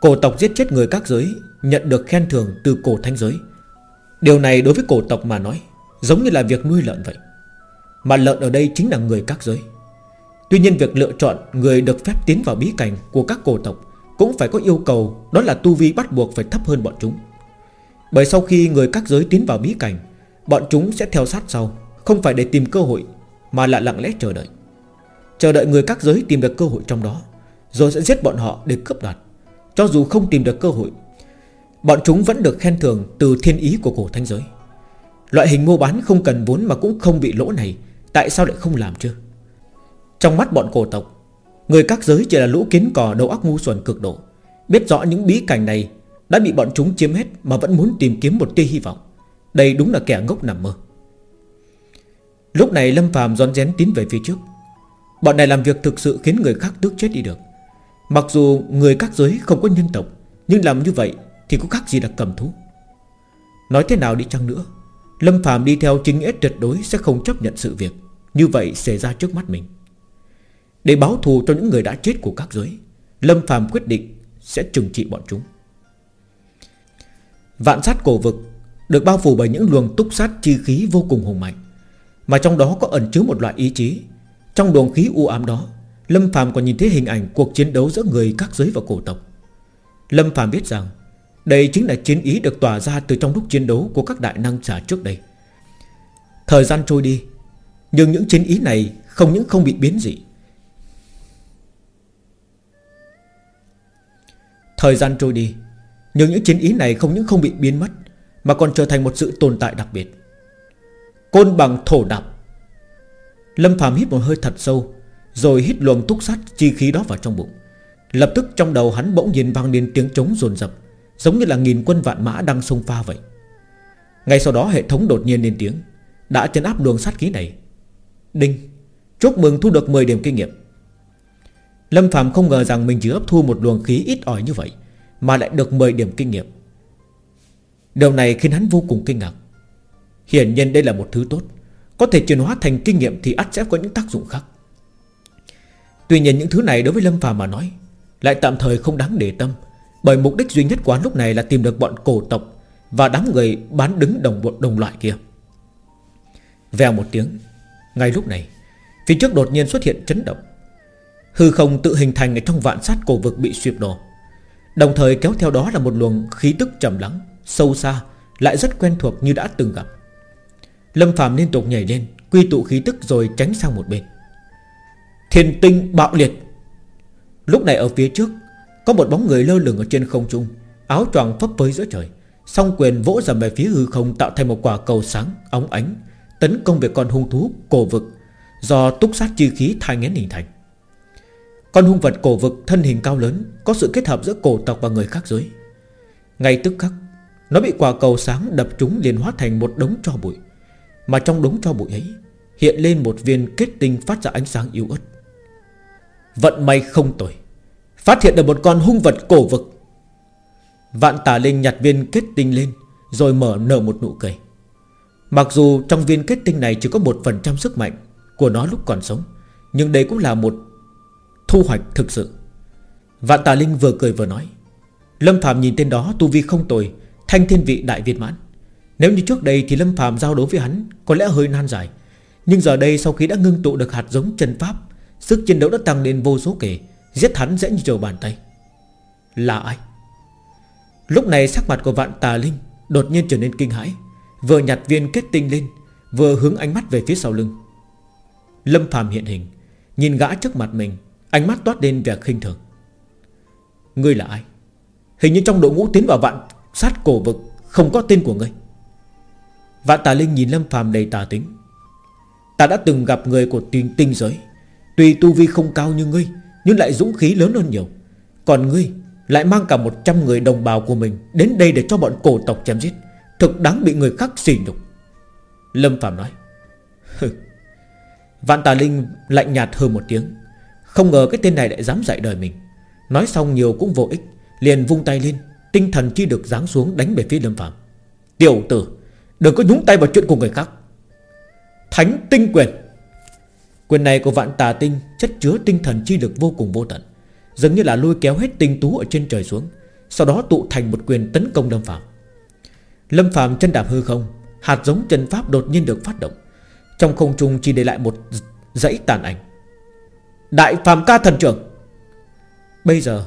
Cổ tộc giết chết người các giới, Nhận được khen thưởng từ cổ thanh giới. Điều này đối với cổ tộc mà nói, Giống như là việc nuôi lợn vậy. Mà lợn ở đây chính là người các giới. Tuy nhiên việc lựa chọn người được phép tiến vào bí cảnh của các cổ tộc cũng phải có yêu cầu, Đó là tu vi bắt buộc phải thấp hơn bọn chúng. Bởi sau khi người các giới tiến vào bí cảnh, Bọn chúng sẽ theo sát sau, Không phải để tìm cơ hội, Mà là lặng lẽ chờ đợi. Chờ đợi người các giới tìm được cơ hội trong đó, Rồi sẽ giết bọn họ để cướp đoạt. Cho dù không tìm được cơ hội, Bọn chúng vẫn được khen thưởng từ thiên ý của cổ thanh giới. Loại hình mua bán không cần vốn mà cũng không bị lỗ này, Tại sao lại không làm chứ? Trong mắt bọn cổ tộc Người các giới chỉ là lũ kiến cò đầu óc ngu xuẩn cực độ. Biết rõ những bí cảnh này, Đã bị bọn chúng chiếm hết Mà vẫn muốn tìm kiếm một tia hy vọng. Đây đúng là kẻ ngốc nằm mơ. Lúc này Lâm phàm rón rén tiến về phía trước. Bọn này làm việc thực sự khiến người khác tước chết đi được. Mặc dù người các giới không có nhân tộc, Nhưng làm như vậy thì có khác gì là cầm thú. Nói thế nào đi chăng nữa, Lâm Phạm đi theo chính nghĩa tuyệt đối Sẽ không chấp nhận sự việc Như vậy xảy ra trước mắt mình. Để báo thù cho những người đã chết của các giới, Lâm Phàm quyết định Sẽ trừng trị bọn chúng. Vạn sát cổ vực Được bao phủ bởi những luồng túc sát chi khí vô cùng hùng mạnh, Mà trong đó có ẩn chứa một loại ý chí. Trong luồng khí u ám đó, Lâm Phàm còn nhìn thấy hình ảnh cuộc chiến đấu giữa người các giới và cổ tộc. Lâm Phàm biết rằng, Đây chính là chiến ý được tỏa ra từ trong lúc chiến đấu của các đại năng giả trước đây. Thời gian trôi đi, Nhưng những chiến ý này không những không bị biến dị Thời gian trôi đi, Nhưng những chiến ý này không những không bị biến mất, Mà còn trở thành một sự tồn tại đặc biệt. Côn bằng thổ đạp. Lâm Phạm hít một hơi thật sâu, rồi hít luồng túc sát chi khí đó vào trong bụng. Lập tức trong đầu hắn bỗng nhìn vang lên tiếng trống rồn rập, Giống như là nghìn quân vạn mã đang xông pha vậy. Ngay sau đó hệ thống đột nhiên lên tiếng, Đã chấn áp luồng sát khí này. Đinh, Chúc mừng thu được 10 điểm kinh nghiệm. Lâm Phạm không ngờ rằng mình chỉ hấp thu một luồng khí ít ỏi như vậy, Mà lại được 10 điểm kinh nghiệm. Điều này khiến hắn vô cùng kinh ngạc. Hiển nhiên đây là một thứ tốt, Có thể chuyển hóa thành kinh nghiệm thì ắt sẽ có những tác dụng khác. Tuy nhiên những thứ này đối với Lâm Phàm mà nói, Lại tạm thời không đáng để tâm, Bởi mục đích duy nhất của hắn lúc này là tìm được bọn cổ tộc Và đám người bán đứng đồng bộ đồng loại kia. Vèo một tiếng, Ngay lúc này, Phía trước đột nhiên xuất hiện chấn động. Hư không tự hình thành ở trong vạn sát cổ vực bị sụp đổ. Đồng thời kéo theo đó là một luồng khí tức trầm lắng Sâu xa Lại rất quen thuộc như đã từng gặp. Lâm Phạm liên tục nhảy lên Quy tụ khí tức rồi tránh sang một bên. Thiên tinh bạo liệt. Lúc này ở phía trước Có một bóng người lơ lửng ở trên không trung Áo choàng phấp phới giữa trời Song quyền vỗ dầm về phía hư không Tạo thành một quả cầu sáng, óng ánh Tấn công về con hung thú cổ vực Do túc sát chi khí thai ngén hình thành. Con hung vật cổ vực thân hình cao lớn, Có sự kết hợp giữa cổ tộc và người khác giới. Ngay tức khắc, Nó bị quả cầu sáng đập trúng liền hóa thành một đống cho bụi. Mà trong đống cho bụi ấy, Hiện lên một viên kết tinh phát ra ánh sáng yếu ớt. Vận may không tồi, Phát hiện được một con hung vật cổ vực. Vạn tà linh nhặt viên kết tinh lên, Rồi mở nở một nụ cười. Mặc dù trong viên kết tinh này chỉ có một phần trăm sức mạnh Của nó lúc còn sống, Nhưng đây cũng là một Thu hoạch thực sự. Vạn tà linh vừa cười vừa nói, Lâm Phạm nhìn tên đó tu vi không tồi, Thanh thiên vị đại viên mãn. Nếu như trước đây thì Lâm Phạm giao đấu với hắn Có lẽ hơi nan giải, Nhưng giờ đây sau khi đã ngưng tụ được hạt giống chân pháp, Sức chiến đấu đã tăng lên vô số kể, Giết hắn dễ như trở bàn tay. Là ai? Lúc này sắc mặt của vạn tà linh Đột nhiên trở nên kinh hãi, Vừa nhặt viên kết tinh lên, Vừa hướng ánh mắt về phía sau lưng. Lâm phàm hiện hình, Nhìn gã trước mặt mình Ánh mắt toát lên vẻ khinh thường. Ngươi là ai? Hình như trong đội ngũ tiến vào vạn sát cổ vực Không có tên của ngươi. Vạn tà linh nhìn Lâm phàm đầy tà tính. Ta đã từng gặp người của tinh, tinh giới. Tuy tu vi không cao như ngươi Nhưng lại dũng khí lớn hơn nhiều. Còn ngươi lại mang cả 100 người đồng bào của mình Đến đây để cho bọn cổ tộc chém giết. Thực đáng bị người khác xỉ nhục. Lâm Phạm nói. <laughs> Vạn Tà Linh lạnh nhạt hơn một tiếng. Không ngờ cái tên này lại dám dạy đời mình. Nói xong nhiều cũng vô ích, Liền vung tay lên, Tinh thần chi được giáng xuống đánh về phía Lâm Phạm Tiểu tử, Đừng có nhúng tay vào chuyện của người khác. Thánh tinh quyền. Quyền này của vạn tà tinh Chất chứa tinh thần chi lực vô cùng vô tận Giống như là lôi kéo hết tinh tú ở trên trời xuống, Sau đó tụ thành một quyền tấn công Lâm Phạm Lâm Phạm chân đạp hư không, Hạt giống chân pháp đột nhiên được phát động, Trong không trung chỉ để lại một dãy tàn ảnh. Đại Phạm ca thần trưởng. Bây giờ,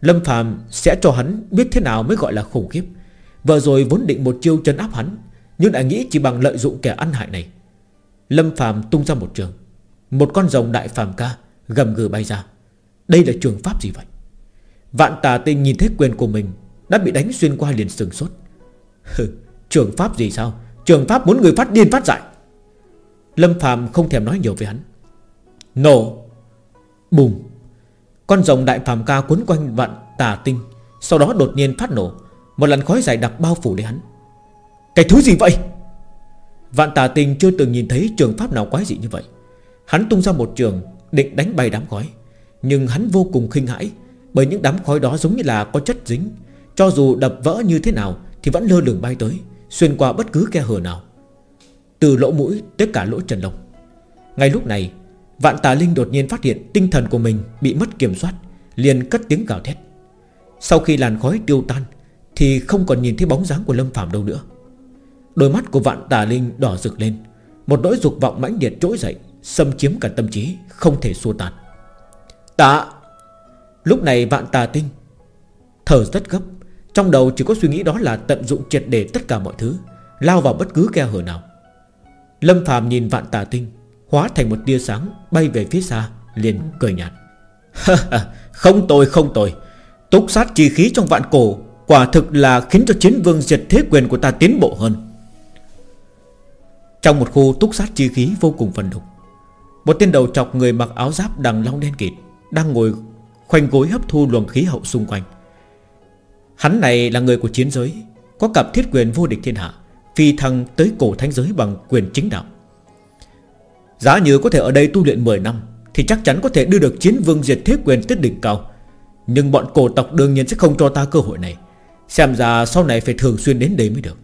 Lâm Phạm sẽ cho hắn biết thế nào mới gọi là khủng khiếp. Vừa rồi vốn định một chiêu chân áp hắn, Nhưng đã nghĩ chỉ bằng lợi dụng kẻ ăn hại này. Lâm Phạm tung ra một trường. Một con rồng đại phàm ca Gầm gừ bay ra. Đây là trường pháp gì vậy? Vạn tà tinh nhìn thấy quyền của mình Đã bị đánh xuyên qua liền sừng sốt. <laughs> Trường pháp gì sao? Trường pháp muốn người phát điên phát dại. Lâm Phạm không thèm nói nhiều với hắn. Nổ! Bùm. Con rồng đại phàm ca cuốn quanh vạn tà tinh, Sau đó đột nhiên phát nổ. Một lần khói dài đặc bao phủ lấy hắn. Cái thứ gì vậy? Vạn tà tinh chưa từng nhìn thấy trường pháp nào quái dị như vậy. Hắn tung ra một trường, Định đánh bay đám khói. Nhưng hắn vô cùng khinh hãi, Bởi những đám khói đó giống như là có chất dính. Cho dù đập vỡ như thế nào Thì vẫn lơ lửng bay tới, Xuyên qua bất cứ khe hở nào. Từ lỗ mũi tới cả lỗ trần lông. Ngay lúc này Vạn tà linh đột nhiên phát hiện tinh thần của mình Bị mất kiểm soát, Liền cất tiếng gào thét. Sau khi làn khói tiêu tan, Thì không còn nhìn thấy bóng dáng của Lâm Phạm đâu nữa. Đôi mắt của vạn tà linh đỏ rực lên, Một nỗi dục vọng mãnh liệt trỗi dậy, Xâm chiếm cả tâm trí, Không thể xua tan. Tạ! Lúc này vạn tà tinh Thở rất gấp, Trong đầu chỉ có suy nghĩ đó là tận dụng triệt để tất cả mọi thứ, Lao vào bất cứ khe hở nào. Lâm Phạm nhìn vạn tà tinh Hóa thành một tia sáng, Bay về phía xa, liền cười nhạt. <laughs> Không tồi không tồi. Túc sát chi khí trong vạn cổ, Quả thực là khiến cho chiến vương diệt thế quyền của ta tiến bộ hơn. Trong một khu túc sát chi khí vô cùng phần đục, Một tên đầu chọc người mặc áo giáp đằng long đen kịt, Đang ngồi khoanh gối hấp thu luồng khí hậu xung quanh. Hắn này là người của chiến giới, Có cặp thiết quyền vô địch thiên hạ, Phi thăng tới cổ thánh giới bằng quyền chính đạo. Giá như có thể ở đây tu luyện 10 năm, Thì chắc chắn có thể đưa được chiến vương diệt thế quyền tới đỉnh cao. Nhưng bọn cổ tộc đương nhiên sẽ không cho ta cơ hội này. Xem ra sau này phải thường xuyên đến đây mới được.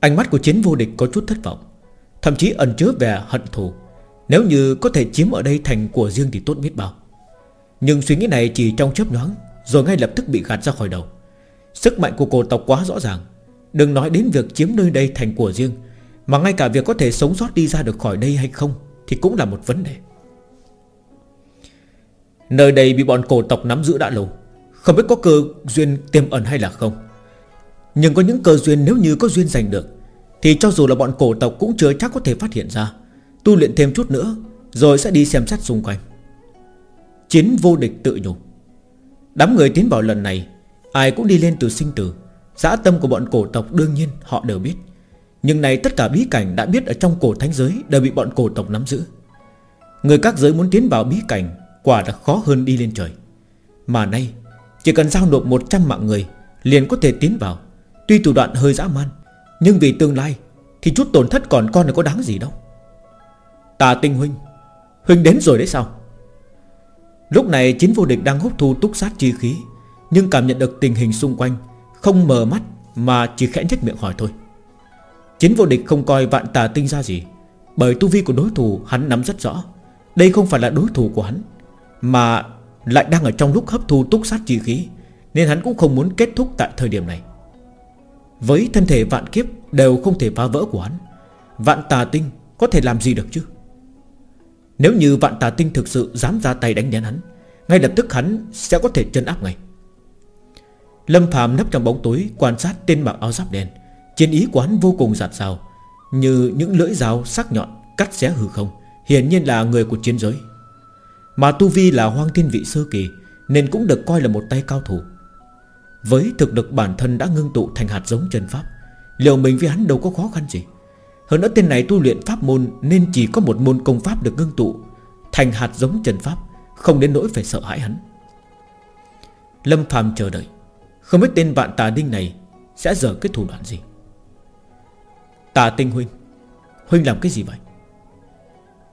Ánh mắt của chiến vô địch có chút thất vọng, Thậm chí ẩn chứa vẻ hận thù. Nếu như có thể chiếm ở đây thành của riêng thì tốt biết bao. Nhưng suy nghĩ này chỉ trong chớp nhoáng, Rồi ngay lập tức bị gạt ra khỏi đầu. Sức mạnh của cổ tộc quá rõ ràng, Đừng nói đến việc chiếm nơi đây thành của riêng mà ngay cả việc có thể sống sót đi ra được khỏi đây hay không Thì cũng là một vấn đề. Nơi đây bị bọn cổ tộc nắm giữ đã lâu. Không biết có cơ duyên tiềm ẩn hay là không. Nhưng có những cơ duyên nếu như có duyên giành được, thì cho dù là bọn cổ tộc cũng chưa chắc có thể phát hiện ra. Tu luyện thêm chút nữa, Rồi sẽ đi xem xét xung quanh. Chiến vô địch tự nhủ. Đám người tiến vào lần này, Ai cũng đi lên từ sinh tử. Giã tâm của bọn cổ tộc đương nhiên họ đều biết. Nhưng này tất cả bí cảnh đã biết Ở trong cổ thánh giới đều bị bọn cổ tộc nắm giữ. Người các giới muốn tiến vào bí cảnh, Quả là khó hơn đi lên trời. Mà nay, Chỉ cần giao nộp 100 mạng người, Liền có thể tiến vào. Tuy thủ đoạn hơi dã man, nhưng vì tương lai, Thì chút tổn thất còn con này có đáng gì đâu. Tà tinh huynh Huynh đến rồi đấy sao? Lúc này chính vô địch đang hút thu túc sát chi khí, Nhưng cảm nhận được tình hình xung quanh, Không mờ mắt Mà chỉ khẽ nhếch miệng hỏi thôi. Chính vô địch không coi vạn tà tinh ra gì. Bởi tu vi của đối thủ hắn nắm rất rõ. Đây không phải là đối thủ của hắn, Mà lại đang ở trong lúc hấp thu túc sát chi khí, Nên hắn cũng không muốn kết thúc tại thời điểm này. Với thân thể vạn kiếp Đều không thể phá vỡ của hắn, Vạn tà tinh có thể làm gì được chứ? Nếu như vạn tà tinh thực sự Dám ra tay đánh nhãn hắn, Ngay lập tức hắn sẽ có thể chân áp ngay. Lâm Phạm nấp trong bóng tối Quan sát tên mặc áo giáp đen. Chiến ý quán vô cùng giạt rào, Như những lưỡi dao sắc nhọn Cắt xé hư không, Hiển nhiên là người của chiến giới. Mà Tu Vi là hoang thiên vị sơ kỳ, Nên cũng được coi là một tay cao thủ. Với thực lực bản thân đã ngưng tụ thành hạt giống chân pháp, Liệu mình với hắn đâu có khó khăn gì? Hơn nữa tên này tu luyện pháp môn Nên chỉ có một môn công pháp được ngưng tụ Thành hạt giống chân pháp, Không đến nỗi phải sợ hãi hắn. Lâm phàm chờ đợi, Không biết tên vạn tà đinh này Sẽ dở cái thủ đoạn gì. Tà tinh huynh. Huynh làm cái gì vậy?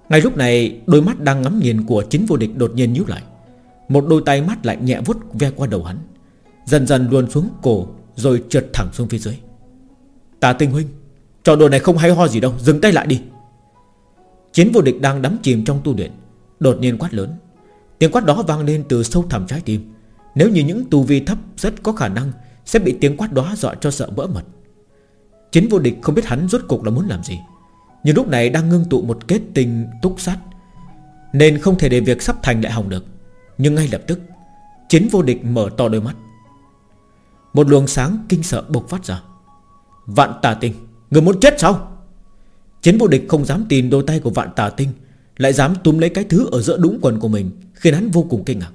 Ngay lúc này, đôi mắt đang ngắm nhìn của chính vô địch đột nhiên nhíu lại. Một đôi tay mắt lại nhẹ vuốt ve qua đầu hắn, Dần dần luồn xuống cổ Rồi trượt thẳng xuống phía dưới. Tà tinh huynh, Trò đồ này không hay ho gì đâu, Dừng tay lại đi. Chiến vô địch đang đắm chìm trong tu luyện, Đột nhiên quát lớn. Tiếng quát đó vang lên từ sâu thẳm trái tim. Nếu như những tu vi thấp rất có khả năng Sẽ bị tiếng quát đó dọa cho sợ vỡ mật. Chiến vô địch không biết hắn rốt cuộc là muốn làm gì. Nhưng lúc này đang ngưng tụ một kết tinh túc sát, Nên không thể để việc sắp thành lại hỏng được. Nhưng ngay lập tức, Chiến vô địch mở to đôi mắt. Một luồng sáng kinh sợ bộc phát ra. Vạn tà tinh, Người muốn chết sao? Chiến vô địch không dám tin đôi tay của vạn tà tinh, Lại dám túm lấy cái thứ ở giữa đũng quần của mình, Khiến hắn vô cùng kinh ngạc.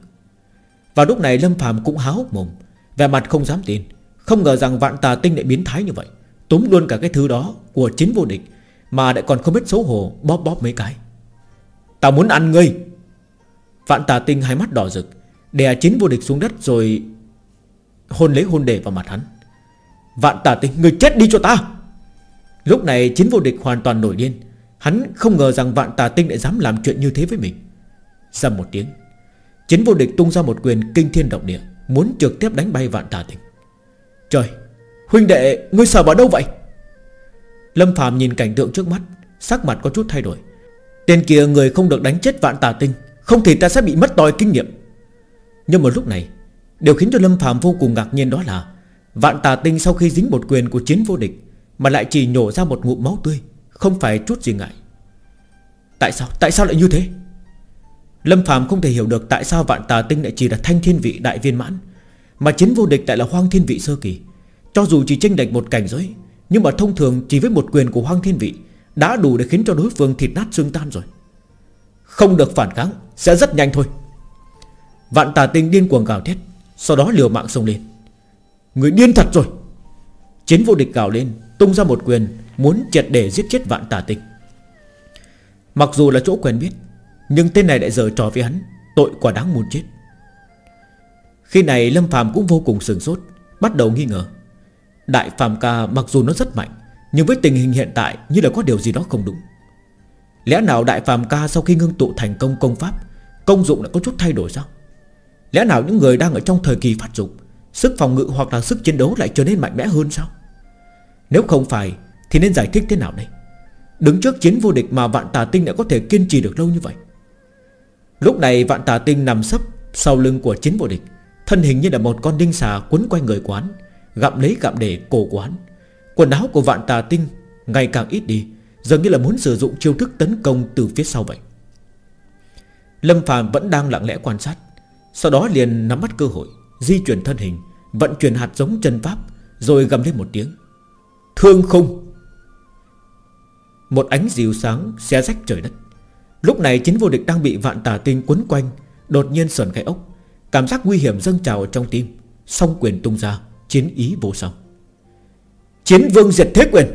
Và lúc này Lâm phàm cũng háo hốc mồm, Vẻ mặt không dám tin, Không ngờ rằng vạn tà tinh lại biến thái như vậy. Túm luôn cả cái thứ đó của chính vô địch mà lại còn không biết xấu hổ Bóp bóp mấy cái. Tao muốn ăn ngươi. Vạn tà tinh hai mắt đỏ rực, Đè chín vô địch xuống đất rồi Hôn lấy hôn đề vào mặt hắn. Vạn tà tinh, ngươi chết đi cho ta. Lúc này chín vô địch hoàn toàn nổi điên. Hắn không ngờ rằng vạn tà tinh lại dám làm chuyện như thế với mình. Dầm một tiếng Chín vô địch tung ra một quyền kinh thiên động địa, Muốn trực tiếp đánh bay vạn tà tinh. Trời Huynh đệ, ngươi sợ vào đâu vậy Lâm Phạm nhìn cảnh tượng trước mắt, Sắc mặt có chút thay đổi Tên kia người không được đánh chết vạn tà tinh, Không thì ta sẽ bị mất tòi kinh nghiệm Nhưng mà lúc này, Điều khiến cho Lâm Phạm vô cùng ngạc nhiên đó là, Vạn tà tinh sau khi dính một quyền của chiến vô địch, Mà lại chỉ nhổ ra một ngụm máu tươi, Không phải chút gì ngại Tại sao? Tại sao lại như thế? Lâm Phạm không thể hiểu được tại sao vạn tà tinh lại chỉ là thanh thiên vị đại viên mãn, Mà chiến vô địch lại là hoang thiên vị sơ kỳ cho dù chỉ tranh lệch một cảnh giới, nhưng mà thông thường chỉ với một quyền của Hoang Thiên Vị Đã đủ để khiến cho đối phương thịt nát xương tan rồi. Không được phản kháng Sẽ rất nhanh thôi. Vạn tà tinh điên cuồng gào thét, Sau đó liều mạng xông lên. Người điên thật rồi. Chiến vô địch gào lên, Tung ra một quyền, Muốn triệt để giết chết vạn tà tinh. Mặc dù là chỗ quen biết, Nhưng tên này lại giờ trò với hắn, Tội quả đáng muốn chết. Khi này Lâm phàm cũng vô cùng sừng sốt, Bắt đầu nghi ngờ. Đại phàm ca mặc dù nó rất mạnh, Nhưng với tình hình hiện tại như là có điều gì đó không đúng. Lẽ nào đại phàm ca sau khi ngưng tụ thành công công pháp, Công dụng lại có chút thay đổi sao? Lẽ nào những người đang ở trong thời kỳ phát dục, Sức phòng ngự hoặc là sức chiến đấu lại trở nên mạnh mẽ hơn sao? Nếu không phải, Thì nên giải thích thế nào đây? Đứng trước chiến vô địch mà vạn tà tinh đã có thể kiên trì được lâu như vậy? Lúc này vạn tà tinh nằm sấp Sau lưng của chiến vô địch, Thân hình như là một con đinh xà quấn quanh người quán. Gặm lấy gặm để cổ quán Quần áo của vạn tà tinh Ngày càng ít đi, Dường như là muốn sử dụng chiêu thức tấn công từ phía sau vậy. Lâm phàm vẫn đang lặng lẽ quan sát, Sau đó liền nắm bắt cơ hội, Di chuyển thân hình, Vận chuyển hạt giống chân pháp, Rồi gầm lên một tiếng. Thương không Một ánh dịu sáng xé rách trời đất. Lúc này chính vô địch đang bị vạn tà tinh quấn quanh, Đột nhiên sờn cái ốc. Cảm giác nguy hiểm dâng trào trong tim, Song quyền tung ra. Chiến ý vô song. Chiến vương diệt thế quyền.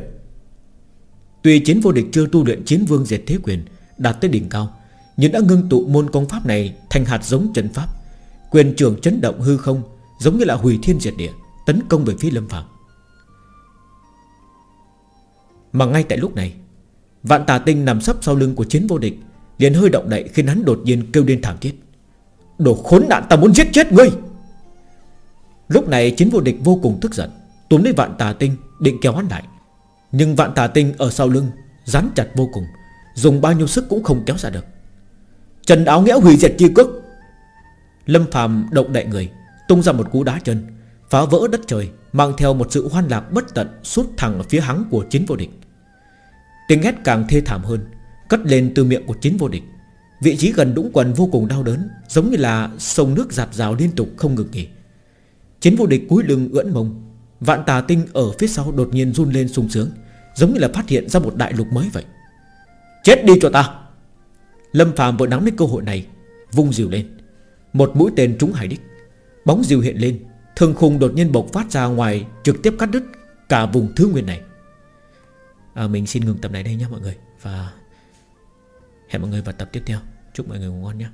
Tuy chiến vô địch chưa tu luyện chiến vương diệt thế quyền Đạt tới đỉnh cao, Nhưng đã ngưng tụ môn công pháp này Thành hạt giống chân pháp. Quyền trường chấn động hư không, Giống như là hủy thiên diệt địa, Tấn công về phía lâm phạm Mà ngay tại lúc này, Vạn tà tinh nằm sấp sau lưng của chiến vô địch, liền hơi động đậy khiến hắn đột nhiên kêu lên thảm thiết. Đồ khốn nạn, ta muốn giết chết ngươi! Lúc này chính vô địch vô cùng tức giận. Túm lấy vạn tà tinh, định kéo hắn lại. Nhưng vạn tà tinh ở sau lưng Rắn chặt vô cùng, Dùng bao nhiêu sức cũng không kéo ra được. Trần áo nghĩa hủy diệt chi cước. Lâm phàm động đại người, Tung ra một cú đá chân, Phá vỡ đất trời, Mang theo một sự hoan lạc bất tận Suốt thẳng ở phía hắn của chính vô địch. Tiếng hét càng thê thảm hơn, Cất lên từ miệng của chính vô địch. Vị trí gần đũng quần vô cùng đau đớn, Giống như là sông nước giạt rào liên tục không ngừng nghỉ. Chiến vô địch cúi lưng ưỡn mông. Vạn tà tinh ở phía sau đột nhiên run lên sung sướng Giống như là phát hiện ra một đại lục mới vậy. Chết đi cho ta! Lâm phàm vội nắm lấy cơ hội này Vung diều lên. Một mũi tên trúng hải đích. Bóng diều hiện lên Thương khung đột nhiên bộc phát ra ngoài Trực tiếp cắt đứt cả vùng thứ nguyên này. À, Mình xin ngừng tập này đây nha mọi người Và hẹn mọi người vào tập tiếp theo. Chúc mọi người ngủ ngon nhé.